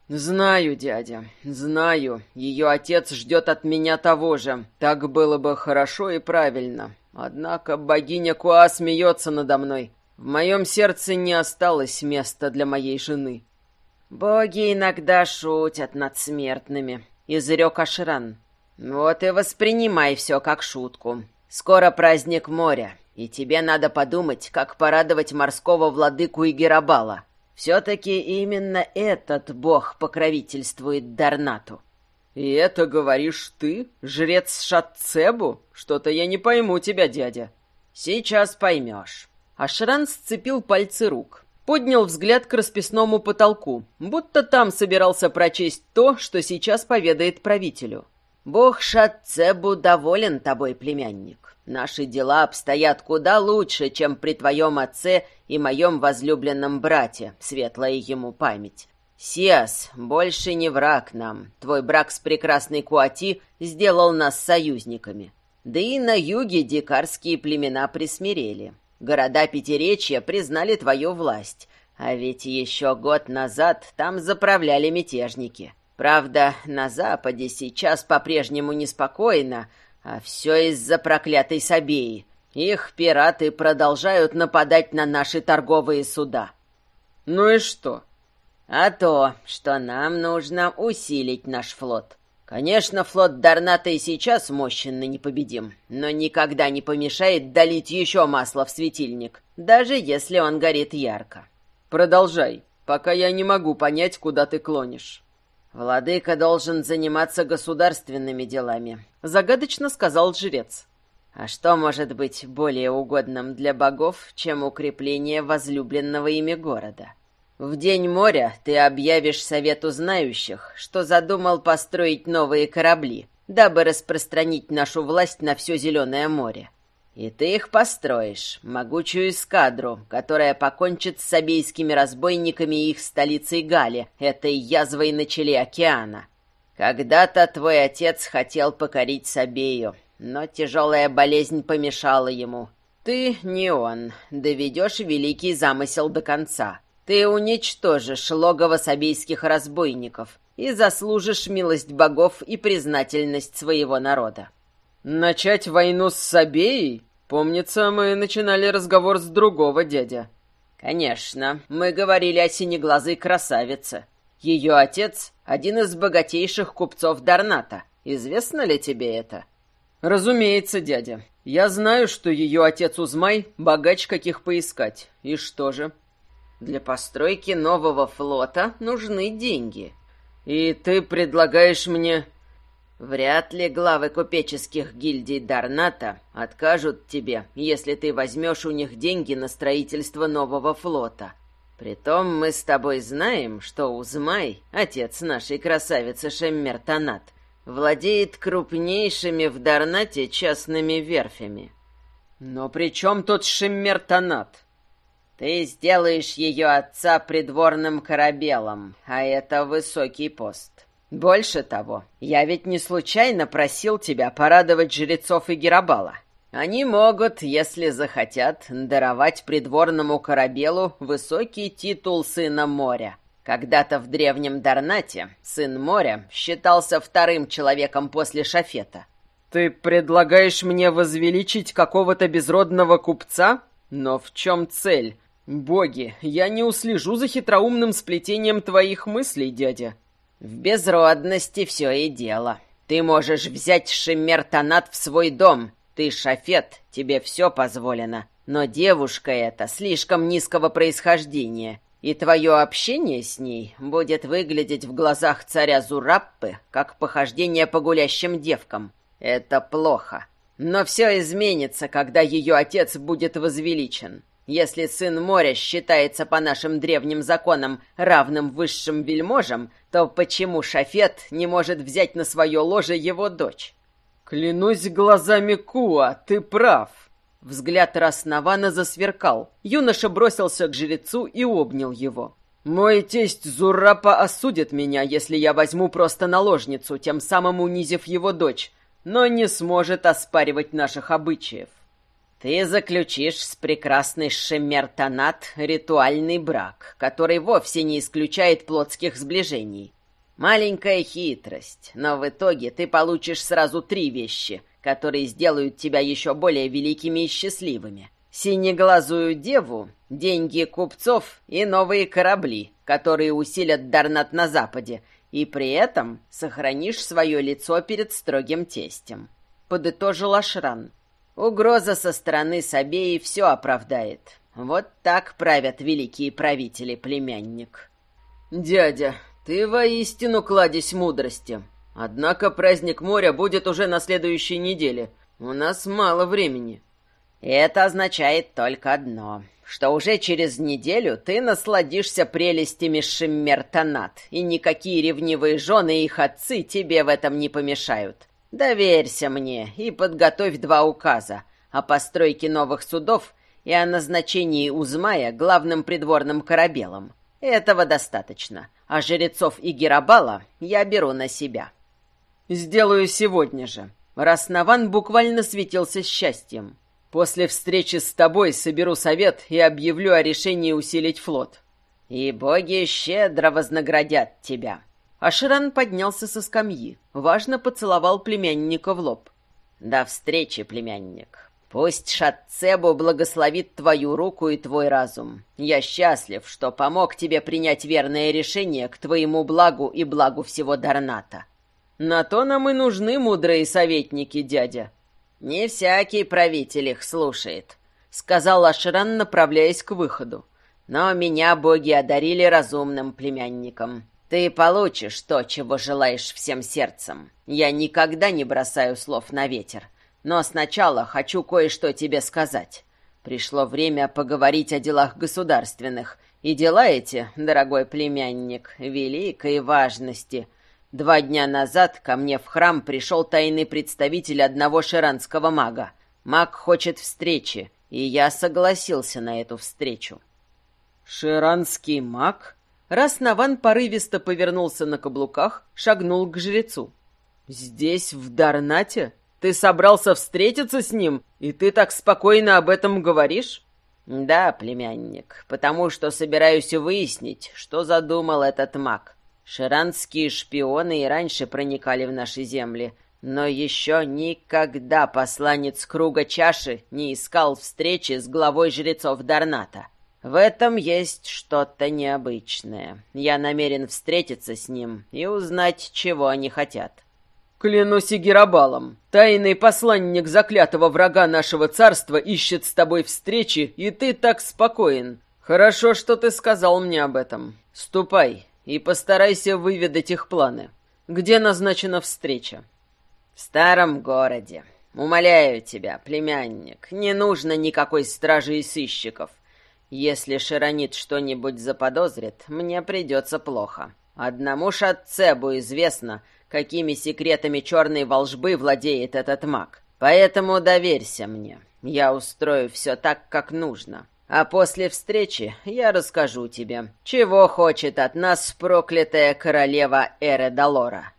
«Знаю, дядя, знаю. Ее отец ждет от меня того же. Так было бы хорошо и правильно. Однако богиня Куа смеется надо мной. В моем сердце не осталось места для моей жены». «Боги иногда шутят над смертными», — изрек Ашран. «Вот и воспринимай все как шутку. Скоро праздник моря, и тебе надо подумать, как порадовать морского владыку Игерабала. Все-таки именно этот бог покровительствует Дарнату». «И это говоришь ты, жрец Шатцебу? Что-то я не пойму тебя, дядя». «Сейчас поймешь». Ашран сцепил пальцы рук, поднял взгляд к расписному потолку, будто там собирался прочесть то, что сейчас поведает правителю. Бог Шатцебу доволен тобой, племянник. Наши дела обстоят куда лучше, чем при твоем отце и моем возлюбленном брате, светлая ему память. Сиас больше не враг нам. Твой брак с прекрасной Куати сделал нас союзниками. Да и на юге дикарские племена присмирели. Города Пятеречья признали твою власть, а ведь еще год назад там заправляли мятежники. Правда, на Западе сейчас по-прежнему неспокойно, а все из-за проклятой Сабеи. Их пираты продолжают нападать на наши торговые суда. Ну и что? А то, что нам нужно усилить наш флот. Конечно, флот Дарната и сейчас мощен и непобедим, но никогда не помешает долить еще масло в светильник, даже если он горит ярко. Продолжай, пока я не могу понять, куда ты клонишь. «Владыка должен заниматься государственными делами», — загадочно сказал жрец. «А что может быть более угодным для богов, чем укрепление возлюбленного ими города? В день моря ты объявишь совету знающих, что задумал построить новые корабли, дабы распространить нашу власть на все Зеленое море. И ты их построишь, могучую эскадру, которая покончит с сабейскими разбойниками и их столицей Гали, этой язвой на челе океана. Когда-то твой отец хотел покорить Сабею, но тяжелая болезнь помешала ему. Ты, не он, доведешь великий замысел до конца. Ты уничтожишь логово сабейских разбойников и заслужишь милость богов и признательность своего народа. «Начать войну с Сабеей? Помнится, мы начинали разговор с другого дядя». «Конечно, мы говорили о синеглазой красавице. Ее отец — один из богатейших купцов Дарната. Известно ли тебе это?» «Разумеется, дядя. Я знаю, что ее отец Узмай — богач каких поискать. И что же?» «Для постройки нового флота нужны деньги». «И ты предлагаешь мне...» «Вряд ли главы купеческих гильдий Дарната откажут тебе, если ты возьмешь у них деньги на строительство нового флота. Притом мы с тобой знаем, что Узмай, отец нашей красавицы Шеммертанат, владеет крупнейшими в Дарнате частными верфями. Но при чем тут Шеммертанат? Ты сделаешь ее отца придворным корабелом, а это высокий пост. Больше того, я ведь не случайно просил тебя порадовать жрецов и Герабала. Они могут, если захотят, даровать придворному корабелу высокий титул сына моря. Когда-то в древнем Дарнате сын моря считался вторым человеком после Шафета. Ты предлагаешь мне возвеличить какого-то безродного купца? Но в чем цель? Боги, я не услежу за хитроумным сплетением твоих мыслей, дядя. В безродности все и дело. Ты можешь взять Шемертонат в свой дом, ты шафет, тебе все позволено, но девушка эта слишком низкого происхождения, и твое общение с ней будет выглядеть в глазах царя Зураппы как похождение по гулящим девкам. Это плохо. Но все изменится, когда ее отец будет возвеличен. Если сын моря считается по нашим древним законам равным высшим вельможам, то почему Шафет не может взять на свое ложе его дочь? «Клянусь глазами Куа, ты прав!» Взгляд Раснавана засверкал. Юноша бросился к жрецу и обнял его. «Мой тесть Зурапа осудит меня, если я возьму просто наложницу, тем самым унизив его дочь, но не сможет оспаривать наших обычаев». «Ты заключишь с прекрасной Шемертонат ритуальный брак, который вовсе не исключает плотских сближений. Маленькая хитрость, но в итоге ты получишь сразу три вещи, которые сделают тебя еще более великими и счастливыми. Синеглазую деву, деньги купцов и новые корабли, которые усилят Дарнат на западе, и при этом сохранишь свое лицо перед строгим тестем. Подытожил Ашран. Угроза со стороны Сабеи все оправдает. Вот так правят великие правители, племянник. «Дядя, «Ты воистину кладезь мудрости. Однако праздник моря будет уже на следующей неделе. У нас мало времени». «Это означает только одно, что уже через неделю ты насладишься прелестями Шиммертонат, и никакие ревнивые жены и их отцы тебе в этом не помешают. Доверься мне и подготовь два указа о постройке новых судов и о назначении Узмая главным придворным корабелом. Этого достаточно а жрецов и Герабала я беру на себя. Сделаю сегодня же. Раснован буквально светился счастьем. После встречи с тобой соберу совет и объявлю о решении усилить флот. И боги щедро вознаградят тебя. Аширан поднялся со скамьи, важно поцеловал племянника в лоб. До встречи, племянник. Пусть Шатцебу благословит твою руку и твой разум. Я счастлив, что помог тебе принять верное решение к твоему благу и благу всего Дарната. На то нам и нужны мудрые советники, дядя. Не всякий правитель их слушает, сказал Ашран, направляясь к выходу. Но меня боги одарили разумным племянником. Ты получишь то, чего желаешь всем сердцем. Я никогда не бросаю слов на ветер. Но сначала хочу кое-что тебе сказать. Пришло время поговорить о делах государственных. И дела эти, дорогой племянник, великой важности. Два дня назад ко мне в храм пришел тайный представитель одного ширанского мага. Маг хочет встречи, и я согласился на эту встречу. «Ширанский маг?» Раз Наван порывисто повернулся на каблуках, шагнул к жрецу. «Здесь, в Дарнате?» Ты собрался встретиться с ним, и ты так спокойно об этом говоришь? Да, племянник, потому что собираюсь выяснить, что задумал этот маг. Ширанские шпионы и раньше проникали в наши земли, но еще никогда посланец круга чаши не искал встречи с главой жрецов Дарната. В этом есть что-то необычное. Я намерен встретиться с ним и узнать, чего они хотят. Клянусь Игерабалом, тайный посланник заклятого врага нашего царства ищет с тобой встречи, и ты так спокоен. Хорошо, что ты сказал мне об этом. Ступай и постарайся выведать их планы. Где назначена встреча? В старом городе. Умоляю тебя, племянник, не нужно никакой стражи и сыщиков. Если Широнит что-нибудь заподозрит, мне придется плохо. Одному Шатцебу известно, какими секретами черной волжбы владеет этот маг. Поэтому доверься мне. Я устрою все так, как нужно. А после встречи я расскажу тебе, чего хочет от нас проклятая королева Эредалора.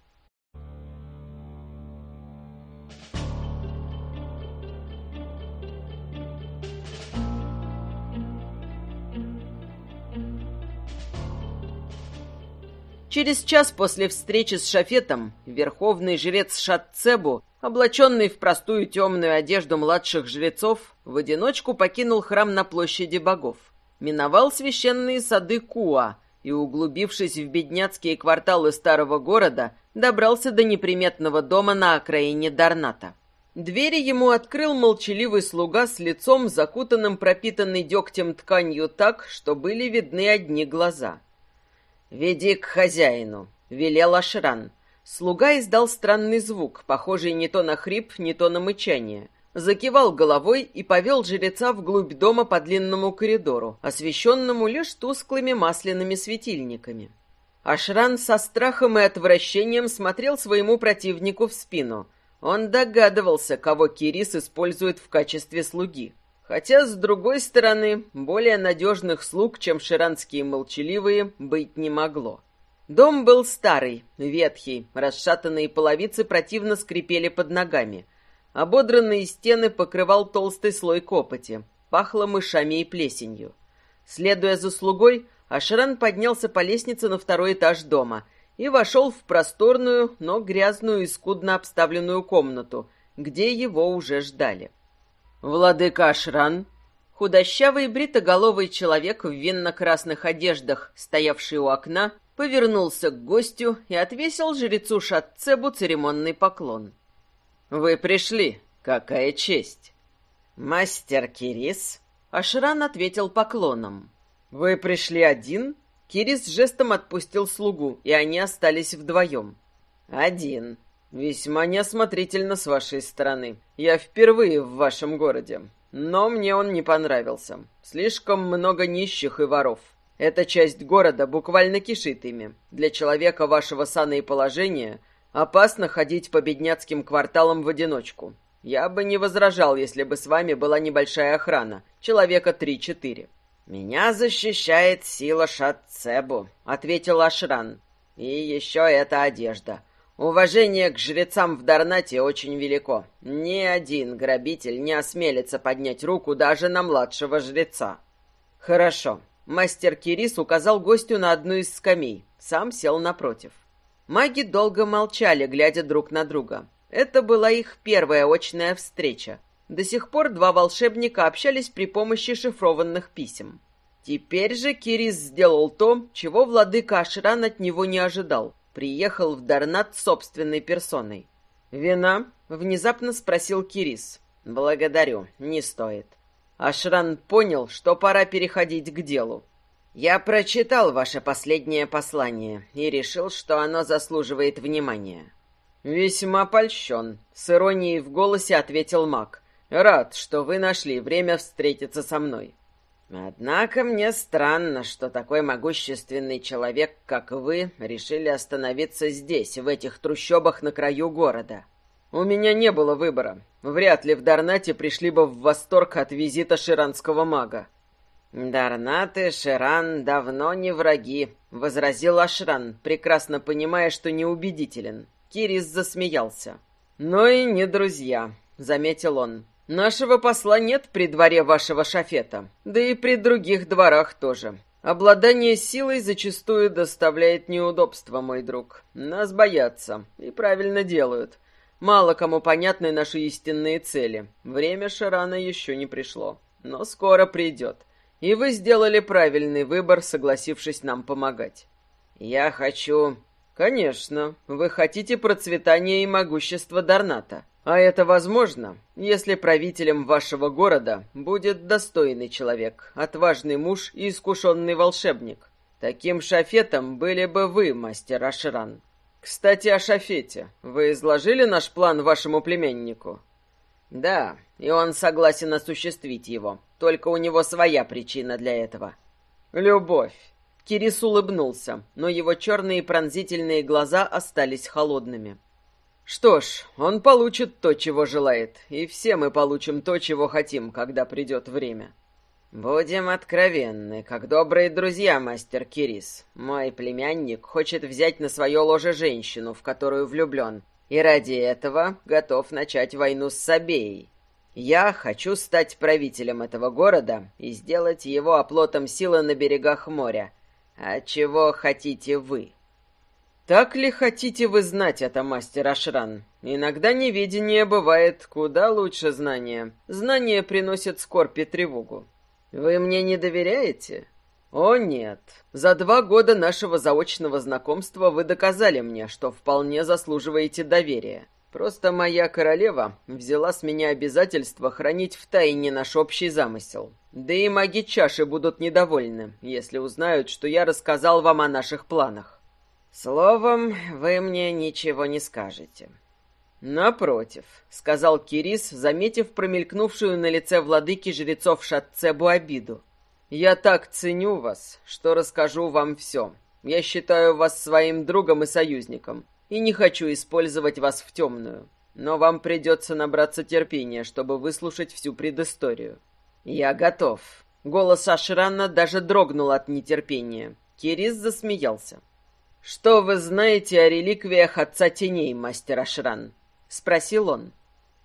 Через час после встречи с Шафетом верховный жрец Шатцебу, облаченный в простую темную одежду младших жрецов, в одиночку покинул храм на площади богов. Миновал священные сады Куа и, углубившись в бедняцкие кварталы старого города, добрался до неприметного дома на окраине Дарната. Двери ему открыл молчаливый слуга с лицом, закутанным пропитанной дегтем тканью так, что были видны одни глаза. «Веди к хозяину», — велел Ашран. Слуга издал странный звук, похожий не то на хрип, не то на мычание. Закивал головой и повел жреца вглубь дома по длинному коридору, освещенному лишь тусклыми масляными светильниками. Ашран со страхом и отвращением смотрел своему противнику в спину. Он догадывался, кого Кирис использует в качестве слуги. Хотя, с другой стороны, более надежных слуг, чем ширанские молчаливые, быть не могло. Дом был старый, ветхий, расшатанные половицы противно скрипели под ногами. Ободранные стены покрывал толстый слой копоти, пахло мышами и плесенью. Следуя за слугой, Ашран поднялся по лестнице на второй этаж дома и вошел в просторную, но грязную и скудно обставленную комнату, где его уже ждали. Владыка Ашран, худощавый бритоголовый человек в винно-красных одеждах, стоявший у окна, повернулся к гостю и отвесил жрецу Шатцебу церемонный поклон. «Вы пришли. Какая честь!» «Мастер Кирис?» Ашран ответил поклоном. «Вы пришли один?» Кирис жестом отпустил слугу, и они остались вдвоем. «Один. «Весьма неосмотрительно с вашей стороны. Я впервые в вашем городе. Но мне он не понравился. Слишком много нищих и воров. Эта часть города буквально кишит ими. Для человека вашего сана и положения опасно ходить по бедняцким кварталам в одиночку. Я бы не возражал, если бы с вами была небольшая охрана, человека три-четыре». «Меня защищает сила Шатцебу», — ответил Ашран. «И еще эта одежда». Уважение к жрецам в Дарнате очень велико. Ни один грабитель не осмелится поднять руку даже на младшего жреца. Хорошо. Мастер Кирис указал гостю на одну из скамей. Сам сел напротив. Маги долго молчали, глядя друг на друга. Это была их первая очная встреча. До сих пор два волшебника общались при помощи шифрованных писем. Теперь же Кирис сделал то, чего владыка Ашран от него не ожидал приехал в Дарнат собственной персоной. «Вина?» — внезапно спросил Кирис. «Благодарю, не стоит». Ашран понял, что пора переходить к делу. «Я прочитал ваше последнее послание и решил, что оно заслуживает внимания». «Весьма польщен», — с иронией в голосе ответил маг. «Рад, что вы нашли время встретиться со мной». Однако мне странно, что такой могущественный человек, как вы, решили остановиться здесь, в этих трущобах на краю города. У меня не было выбора. Вряд ли в Дарнате пришли бы в восторг от визита ширанского мага. «Дарнат и Ширан давно не враги», — возразил Ашран, прекрасно понимая, что неубедителен. Кирис засмеялся. «Но и не друзья», — заметил он. Нашего посла нет при дворе вашего шафета, да и при других дворах тоже. Обладание силой зачастую доставляет неудобства, мой друг. Нас боятся и правильно делают. Мало кому понятны наши истинные цели. Время Шарана еще не пришло, но скоро придет. И вы сделали правильный выбор, согласившись нам помогать. Я хочу... Конечно, вы хотите процветания и могущества Дарната. А это возможно, если правителем вашего города будет достойный человек, отважный муж и искушенный волшебник. Таким шафетом были бы вы, мастер Ашран. Кстати, о шафете. Вы изложили наш план вашему племяннику? Да, и он согласен осуществить его. Только у него своя причина для этого. Любовь. Кирис улыбнулся, но его черные пронзительные глаза остались холодными. Что ж, он получит то, чего желает, и все мы получим то, чего хотим, когда придет время. Будем откровенны, как добрые друзья, мастер Кирис. Мой племянник хочет взять на свое ложе женщину, в которую влюблен, и ради этого готов начать войну с Сабеей. Я хочу стать правителем этого города и сделать его оплотом силы на берегах моря. А чего хотите вы? Так ли хотите вы знать это, мастер Ашран? Иногда неведение бывает куда лучше знания. Знание приносит скорбь и тревогу. Вы мне не доверяете? О нет. За два года нашего заочного знакомства вы доказали мне, что вполне заслуживаете доверия. Просто моя королева взяла с меня обязательство хранить в тайне наш общий замысел. Да и маги чаши будут недовольны, если узнают, что я рассказал вам о наших планах. Словом, вы мне ничего не скажете. Напротив, сказал Кирис, заметив промелькнувшую на лице владыки жрецов Шатцебу обиду. Я так ценю вас, что расскажу вам все. Я считаю вас своим другом и союзником, и не хочу использовать вас в темную. Но вам придется набраться терпения, чтобы выслушать всю предысторию. Я готов. Голос Ашрана даже дрогнул от нетерпения. Кирис засмеялся. «Что вы знаете о реликвиях Отца Теней, мастер Ашран?» — спросил он.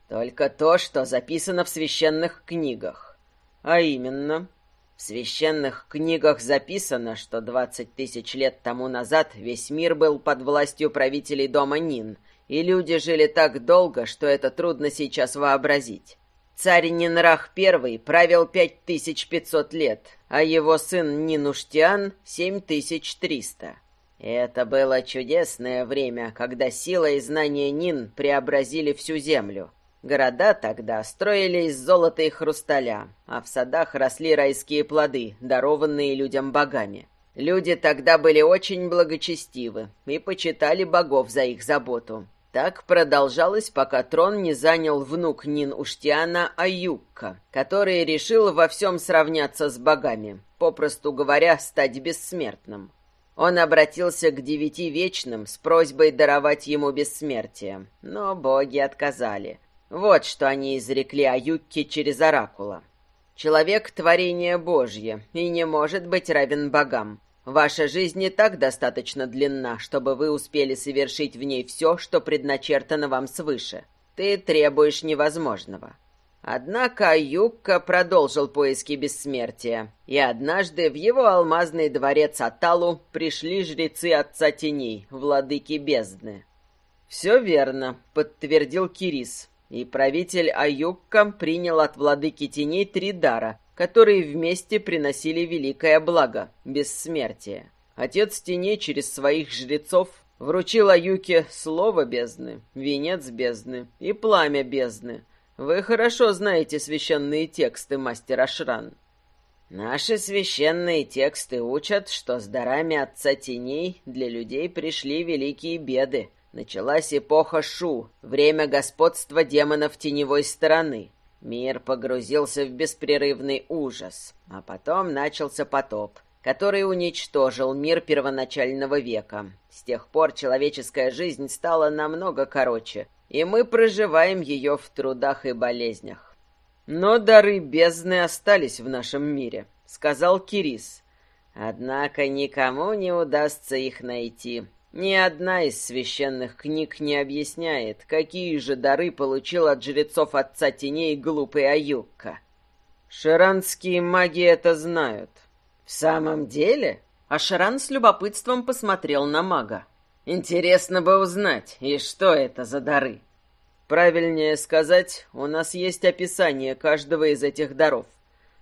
«Только то, что записано в священных книгах. А именно, в священных книгах записано, что двадцать тысяч лет тому назад весь мир был под властью правителей дома Нин, и люди жили так долго, что это трудно сейчас вообразить. Царь Нинрах I правил 5500 лет, а его сын Нинуштиан — 7300. И это было чудесное время, когда сила и знание Нин преобразили всю землю. Города тогда строили из золота и хрусталя, а в садах росли райские плоды, дарованные людям богами. Люди тогда были очень благочестивы и почитали богов за их заботу. Так продолжалось, пока трон не занял внук Нин Уштиана Аюкка, который решил во всем сравняться с богами, попросту говоря, стать бессмертным. Он обратился к девяти вечным с просьбой даровать ему бессмертие, но боги отказали. Вот что они изрекли о Юкке через оракула. Человек — творение Божье и не может быть равен богам. Ваша жизнь не так достаточно длинна, чтобы вы успели совершить в ней все, что предначертано вам свыше. Ты требуешь невозможного. Однако Юкка продолжил поиски бессмертия, и однажды в его алмазный дворец Аталу пришли жрецы Отца Теней, владыки бездны. «Все верно», — подтвердил Кирис, и правитель Аюкка принял от владыки Теней три дара, которые вместе приносили великое благо — бессмертие. Отец Теней через своих жрецов вручил Аюке слово бездны, венец бездны и пламя бездны, вы хорошо знаете священные тексты, мастер Ашран. Наши священные тексты учат, что с дарами Отца Теней для людей пришли великие беды. Началась эпоха Шу, время господства демонов теневой стороны. Мир погрузился в беспрерывный ужас, а потом начался потоп, который уничтожил мир первоначального века. С тех пор человеческая жизнь стала намного короче, и мы проживаем ее в трудах и болезнях. Но дары бездны остались в нашем мире, сказал Кирис. Однако никому не удастся их найти. Ни одна из священных книг не объясняет, какие же дары получил от жрецов Отца Теней глупый Аюкка. Ширанские маги это знают. В самом деле? А Ширан с любопытством посмотрел на мага. Интересно бы узнать, и что это за дары? Правильнее сказать, у нас есть описание каждого из этих даров.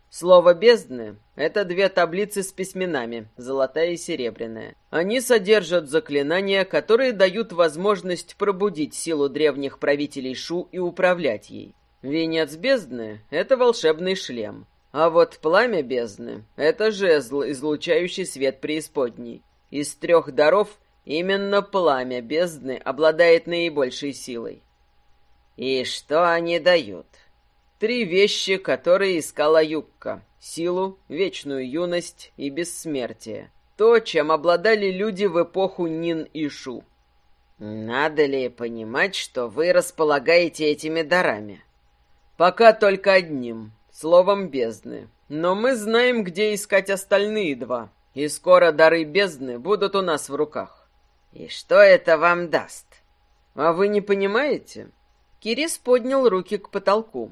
Слово «бездны» — это две таблицы с письменами, золотая и серебряная. Они содержат заклинания, которые дают возможность пробудить силу древних правителей Шу и управлять ей. Венец бездны — это волшебный шлем. А вот пламя бездны — это жезл, излучающий свет преисподней. Из трех даров именно пламя бездны обладает наибольшей силой. И что они дают? Три вещи, которые искала Юкка. Силу, вечную юность и бессмертие. То, чем обладали люди в эпоху Нин и Шу. Надо ли понимать, что вы располагаете этими дарами? Пока только одним, словом бездны. Но мы знаем, где искать остальные два. И скоро дары бездны будут у нас в руках. И что это вам даст? А вы не понимаете? Кирис поднял руки к потолку.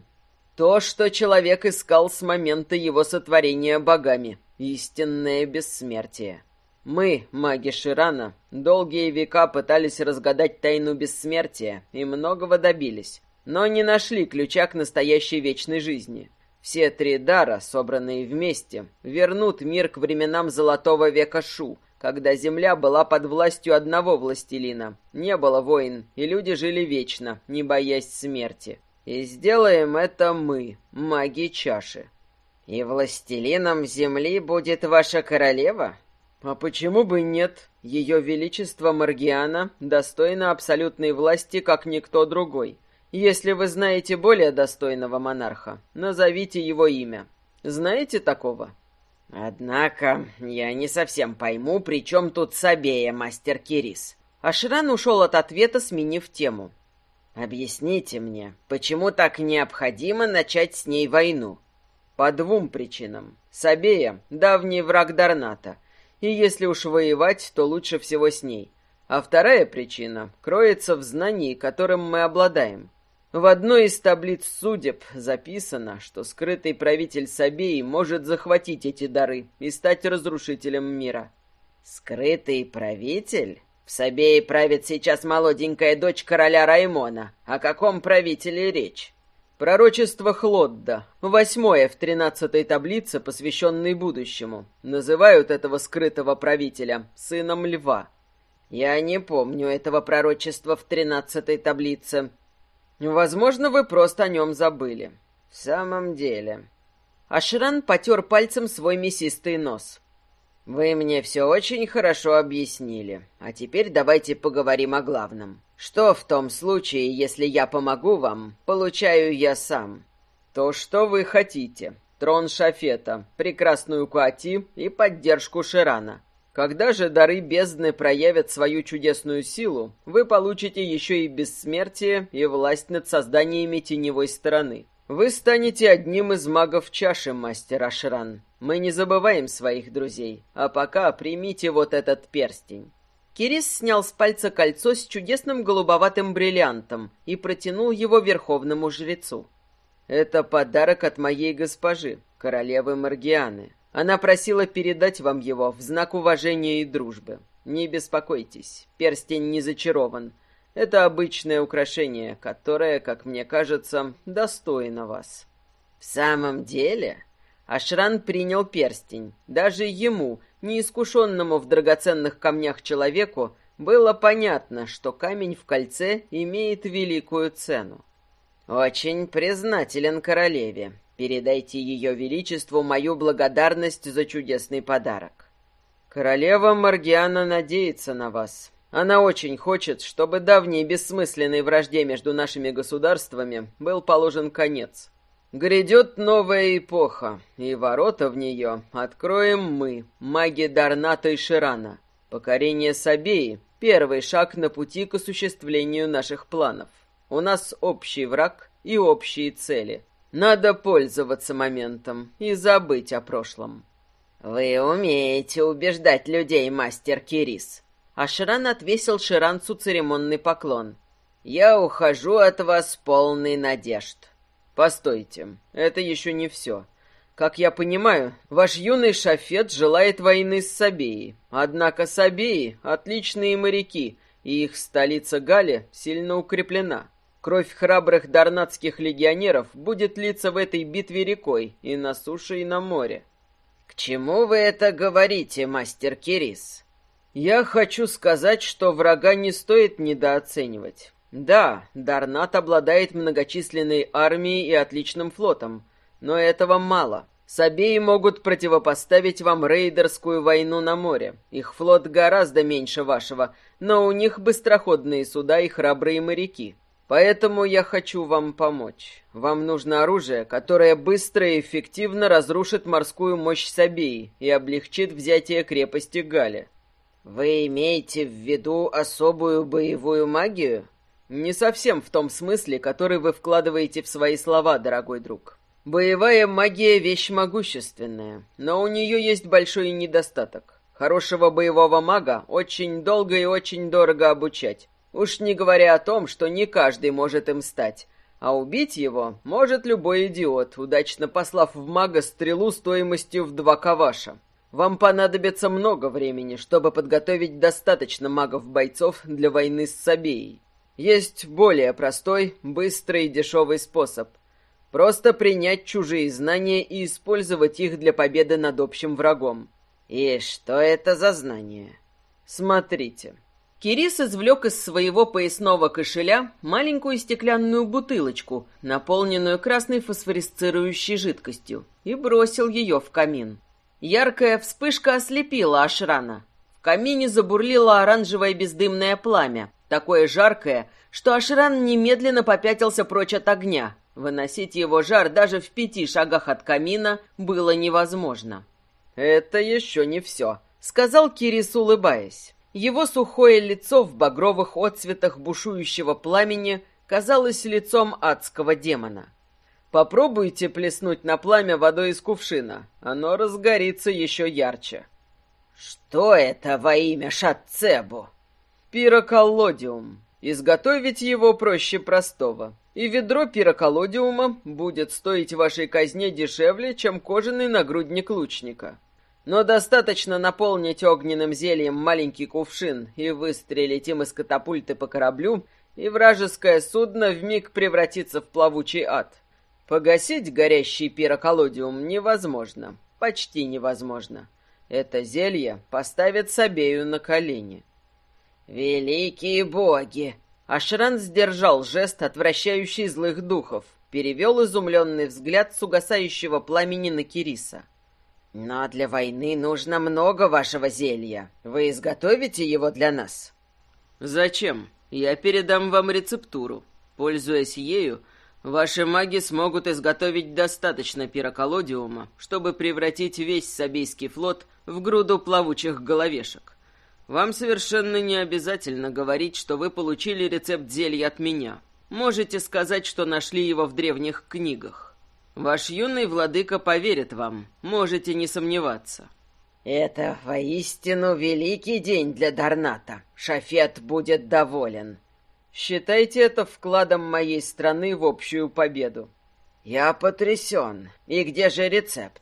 То, что человек искал с момента его сотворения богами. Истинное бессмертие. Мы, маги Ширана, долгие века пытались разгадать тайну бессмертия и многого добились, но не нашли ключа к настоящей вечной жизни. Все три дара, собранные вместе, вернут мир к временам Золотого века Шу, когда земля была под властью одного властелина, не было войн, и люди жили вечно, не боясь смерти. И сделаем это мы, маги чаши. И властелином земли будет ваша королева? А почему бы нет? Ее величество Маргиана достойна абсолютной власти, как никто другой. Если вы знаете более достойного монарха, назовите его имя. Знаете такого? Однако я не совсем пойму, при чем тут Сабея, мастер Кирис. Ашран ушел от ответа, сменив тему. Объясните мне, почему так необходимо начать с ней войну? По двум причинам. Сабея — давний враг Дарната, и если уж воевать, то лучше всего с ней. А вторая причина кроется в знании, которым мы обладаем. В одной из таблиц судеб записано, что скрытый правитель Сабеи может захватить эти дары и стать разрушителем мира. Скрытый правитель? В Сабее правит сейчас молоденькая дочь короля Раймона. О каком правителе речь? Пророчество Хлодда, восьмое в тринадцатой таблице, посвященной будущему. Называют этого скрытого правителя сыном льва. Я не помню этого пророчества в тринадцатой таблице. Возможно, вы просто о нем забыли. В самом деле. Ашран потер пальцем свой мясистый нос. Вы мне все очень хорошо объяснили. А теперь давайте поговорим о главном. Что в том случае, если я помогу вам, получаю я сам? То, что вы хотите. Трон Шафета, прекрасную Куати и поддержку Ширана. Когда же дары бездны проявят свою чудесную силу, вы получите еще и бессмертие и власть над созданиями теневой стороны. Вы станете одним из магов чаши, мастер Ашран. Мы не забываем своих друзей. А пока примите вот этот перстень. Кирис снял с пальца кольцо с чудесным голубоватым бриллиантом и протянул его верховному жрецу. Это подарок от моей госпожи, королевы Маргианы. Она просила передать вам его в знак уважения и дружбы. Не беспокойтесь, перстень не зачарован. Это обычное украшение, которое, как мне кажется, достойно вас. В самом деле, Ашран принял перстень. Даже ему, неискушенному в драгоценных камнях человеку, было понятно, что камень в кольце имеет великую цену. Очень признателен королеве. Передайте ее величеству мою благодарность за чудесный подарок. Королева Маргиана надеется на вас, она очень хочет, чтобы давней бессмысленной вражде между нашими государствами был положен конец. Грядет новая эпоха, и ворота в нее откроем мы, маги Дарната и Ширана. Покорение Сабеи — первый шаг на пути к осуществлению наших планов. У нас общий враг и общие цели. Надо пользоваться моментом и забыть о прошлом. Вы умеете убеждать людей, мастер Кирис, Ашран отвесил Ширанцу церемонный поклон. «Я ухожу от вас полный надежд». «Постойте, это еще не все. Как я понимаю, ваш юный шафет желает войны с Сабеей. Однако Сабеи — отличные моряки, и их столица Гали сильно укреплена. Кровь храбрых дарнатских легионеров будет литься в этой битве рекой и на суше, и на море. К чему вы это говорите, мастер Кирис? Я хочу сказать, что врага не стоит недооценивать. Да, Дарнат обладает многочисленной армией и отличным флотом, но этого мало. Сабеи могут противопоставить вам рейдерскую войну на море. Их флот гораздо меньше вашего, но у них быстроходные суда и храбрые моряки. Поэтому я хочу вам помочь. Вам нужно оружие, которое быстро и эффективно разрушит морскую мощь Сабеи и облегчит взятие крепости Галя. Вы имеете в виду особую боевую магию? Не совсем в том смысле, который вы вкладываете в свои слова, дорогой друг. Боевая магия — вещь могущественная, но у нее есть большой недостаток. Хорошего боевого мага очень долго и очень дорого обучать. Уж не говоря о том, что не каждый может им стать. А убить его может любой идиот, удачно послав в мага стрелу стоимостью в два каваша. Вам понадобится много времени, чтобы подготовить достаточно магов-бойцов для войны с Сабеей. Есть более простой, быстрый и дешевый способ. Просто принять чужие знания и использовать их для победы над общим врагом. И что это за знания? Смотрите. Кирис извлек из своего поясного кошеля маленькую стеклянную бутылочку, наполненную красной фосфорисцирующей жидкостью, и бросил ее в камин. Яркая вспышка ослепила Ашрана. В камине забурлило оранжевое бездымное пламя, такое жаркое, что Ашран немедленно попятился прочь от огня. Выносить его жар даже в пяти шагах от камина было невозможно. «Это еще не все», — сказал Кирис, улыбаясь. Его сухое лицо в багровых отцветах бушующего пламени казалось лицом адского демона. Попробуйте плеснуть на пламя водой из кувшина. Оно разгорится еще ярче. Что это во имя Шатцебу? Пироколлодиум. Изготовить его проще простого. И ведро пироколлодиума будет стоить вашей казне дешевле, чем кожаный нагрудник лучника. Но достаточно наполнить огненным зельем маленький кувшин и выстрелить им из катапульты по кораблю, и вражеское судно вмиг превратится в плавучий ад. Погасить горящий пироколодиум невозможно, почти невозможно. Это зелье поставит Сабею на колени. «Великие боги!» Ашран сдержал жест, отвращающий злых духов, перевел изумленный взгляд с угасающего пламени на Кириса. Но для войны нужно много вашего зелья. Вы изготовите его для нас? Зачем? Я передам вам рецептуру. Пользуясь ею, ваши маги смогут изготовить достаточно пироколодиума, чтобы превратить весь Сабийский флот в груду плавучих головешек. Вам совершенно не обязательно говорить, что вы получили рецепт зелья от меня. Можете сказать, что нашли его в древних книгах. Ваш юный владыка поверит вам, можете не сомневаться. Это воистину великий день для Дарната. Шафет будет доволен. Считайте это вкладом моей страны в общую победу. Я потрясен. И где же рецепт?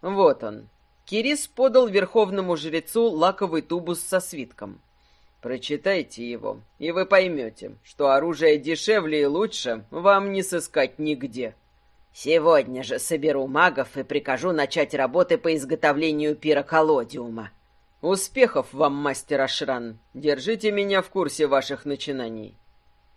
Вот он. Кирис подал верховному жрецу лаковый тубус со свитком. Прочитайте его, и вы поймете, что оружие дешевле и лучше вам не сыскать нигде. Сегодня же соберу магов и прикажу начать работы по изготовлению пироколодиума. Успехов вам, мастер Ашран. Держите меня в курсе ваших начинаний.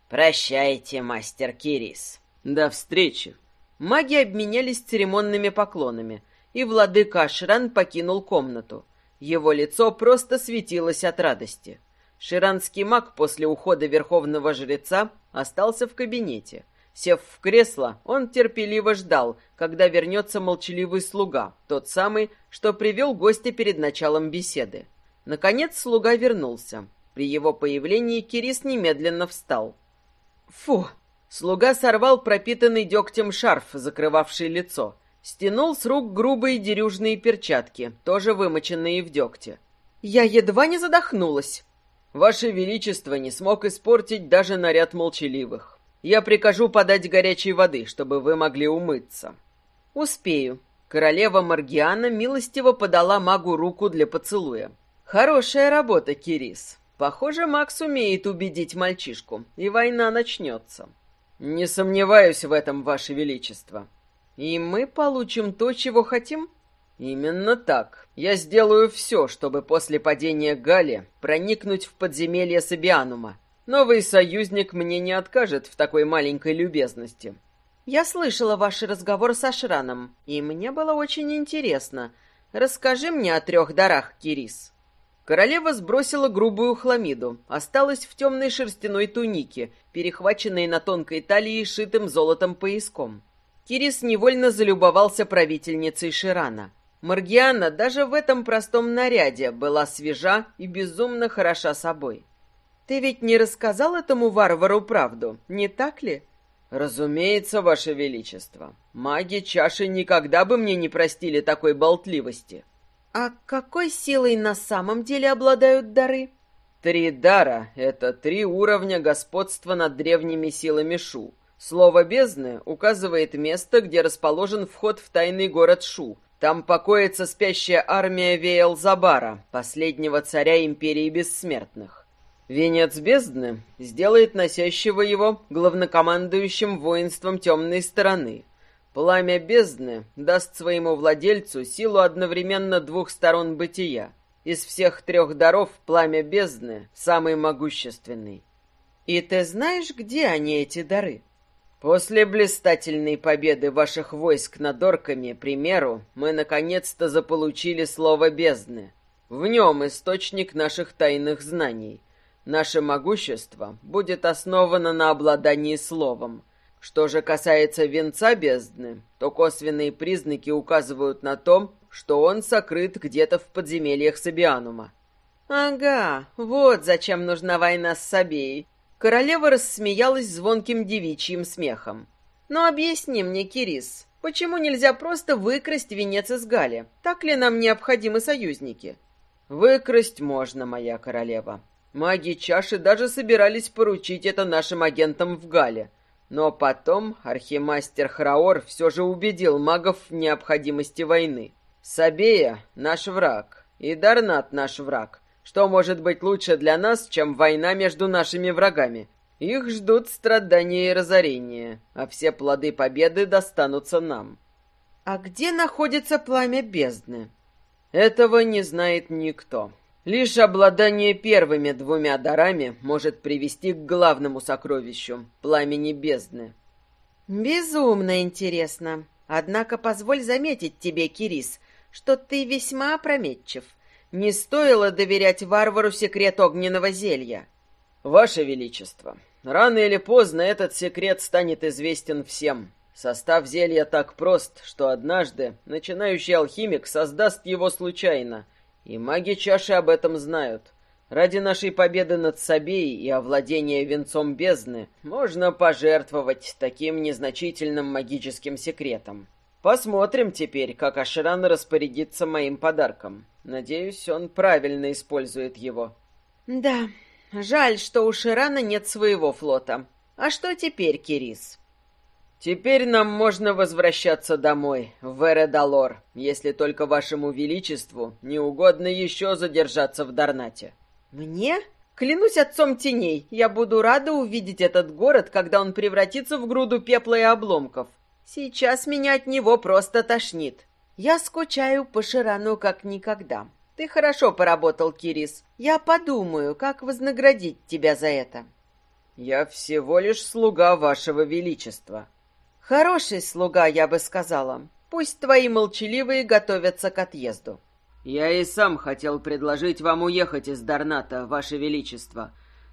Прощайте, мастер Кирис. До встречи. Маги обменялись церемонными поклонами, и владыка Ашран покинул комнату. Его лицо просто светилось от радости. Ширанский маг после ухода верховного жреца остался в кабинете. Сев в кресло, он терпеливо ждал, когда вернется молчаливый слуга, тот самый, что привел гостя перед началом беседы. Наконец слуга вернулся. При его появлении Кирис немедленно встал. «Фу!» Слуга сорвал пропитанный дегтем шарф, закрывавший лицо. Стянул с рук грубые дерюжные перчатки, тоже вымоченные в дегте. «Я едва не задохнулась!» «Ваше Величество не смог испортить даже наряд молчаливых. Я прикажу подать горячей воды, чтобы вы могли умыться». «Успею». Королева Маргиана милостиво подала магу руку для поцелуя. «Хорошая работа, Кирис. Похоже, Макс умеет убедить мальчишку, и война начнется». Не сомневаюсь в этом, Ваше Величество. И мы получим то, чего хотим? Именно так. Я сделаю все, чтобы после падения Гали проникнуть в подземелье Сабианума. Новый союзник мне не откажет в такой маленькой любезности. Я слышала ваш разговор со Шраном, и мне было очень интересно. Расскажи мне о трех дарах, Кирис. Королева сбросила грубую хламиду, осталась в темной шерстяной тунике, перехваченной на тонкой талии шитым золотом пояском. Кирис невольно залюбовался правительницей Ширана. Маргиана даже в этом простом наряде была свежа и безумно хороша собой. «Ты ведь не рассказал этому варвару правду, не так ли?» «Разумеется, Ваше Величество. Маги чаши никогда бы мне не простили такой болтливости». «А какой силой на самом деле обладают дары?» «Три дара — это три уровня господства над древними силами Шу. Слово «бездны» указывает место, где расположен вход в тайный город Шу, там покоится спящая армия Вейлзабара, последнего царя Империи Бессмертных. Венец бездны сделает носящего его главнокомандующим воинством темной стороны. Пламя бездны даст своему владельцу силу одновременно двух сторон бытия. Из всех трех даров пламя бездны самый могущественный. И ты знаешь, где они, эти дары? После блистательной победы ваших войск над орками, примеру, мы наконец-то заполучили слово бездны. В нем источник наших тайных знаний. Наше могущество будет основано на обладании словом. Что же касается венца бездны, то косвенные признаки указывают на то, что он сокрыт где-то в подземельях Сабианума. Ага, вот зачем нужна война с Сабией. Королева рассмеялась звонким девичьим смехом. «Но объясни мне, Кирис, почему нельзя просто выкрасть венец из Гали? Так ли нам необходимы союзники?» «Выкрасть можно, моя королева. Маги чаши даже собирались поручить это нашим агентам в Гале. Но потом архимастер Храор все же убедил магов в необходимости войны. Сабея — наш враг, и Дарнат — наш враг. Что может быть лучше для нас, чем война между нашими врагами? Их ждут страдания и разорения, а все плоды победы достанутся нам. А где находится пламя бездны? Этого не знает никто. Лишь обладание первыми двумя дарами может привести к главному сокровищу — пламени бездны. Безумно интересно. Однако позволь заметить тебе, Кирис, что ты весьма опрометчив — не стоило доверять варвару секрет огненного зелья. Ваше Величество, рано или поздно этот секрет станет известен всем. Состав зелья так прост, что однажды начинающий алхимик создаст его случайно, и маги чаши об этом знают. Ради нашей победы над Сабеей и овладения венцом бездны можно пожертвовать таким незначительным магическим секретом. Посмотрим теперь, как Аширан распорядится моим подарком. Надеюсь, он правильно использует его. Да, жаль, что у Ширана нет своего флота. А что теперь, Кирис? Теперь нам можно возвращаться домой, в Эредалор, если только вашему величеству не угодно еще задержаться в Дарнате. Мне? Клянусь отцом теней, я буду рада увидеть этот город, когда он превратится в груду пепла и обломков. Сейчас меня от него просто тошнит. Я скучаю по Ширану как никогда. Ты хорошо поработал, Кирис. Я подумаю, как вознаградить тебя за это. Я всего лишь слуга вашего величества. Хороший слуга, я бы сказала. Пусть твои молчаливые готовятся к отъезду. Я и сам хотел предложить вам уехать из Дарната, ваше величество.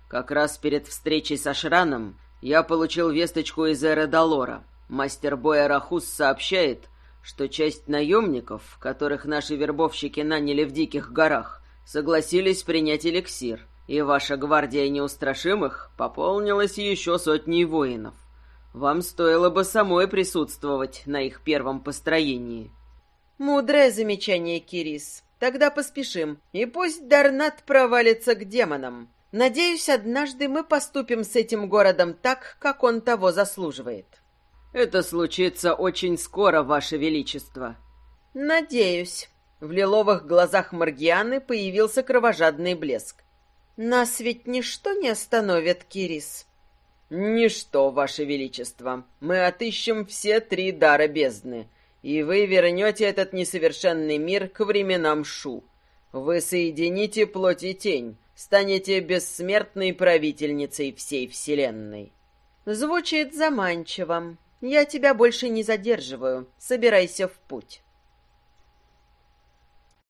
Как раз перед встречей со Шраном я получил весточку из Эры Долора. Мастер боя Рахус сообщает, что часть наемников, которых наши вербовщики наняли в диких горах, согласились принять эликсир, и ваша гвардия неустрашимых пополнилась еще сотней воинов. Вам стоило бы самой присутствовать на их первом построении. Мудрое замечание, Кирис. Тогда поспешим, и пусть Дарнат провалится к демонам. Надеюсь, однажды мы поступим с этим городом так, как он того заслуживает. Это случится очень скоро, Ваше Величество. Надеюсь. В лиловых глазах Маргианы появился кровожадный блеск. Нас ведь ничто не остановит, Кирис. «Ничто, Ваше Величество. Мы отыщем все три дара бездны, и вы вернете этот несовершенный мир к временам Шу. Вы соедините плоть и тень, станете бессмертной правительницей всей Вселенной». Звучит заманчиво. Я тебя больше не задерживаю. Собирайся в путь.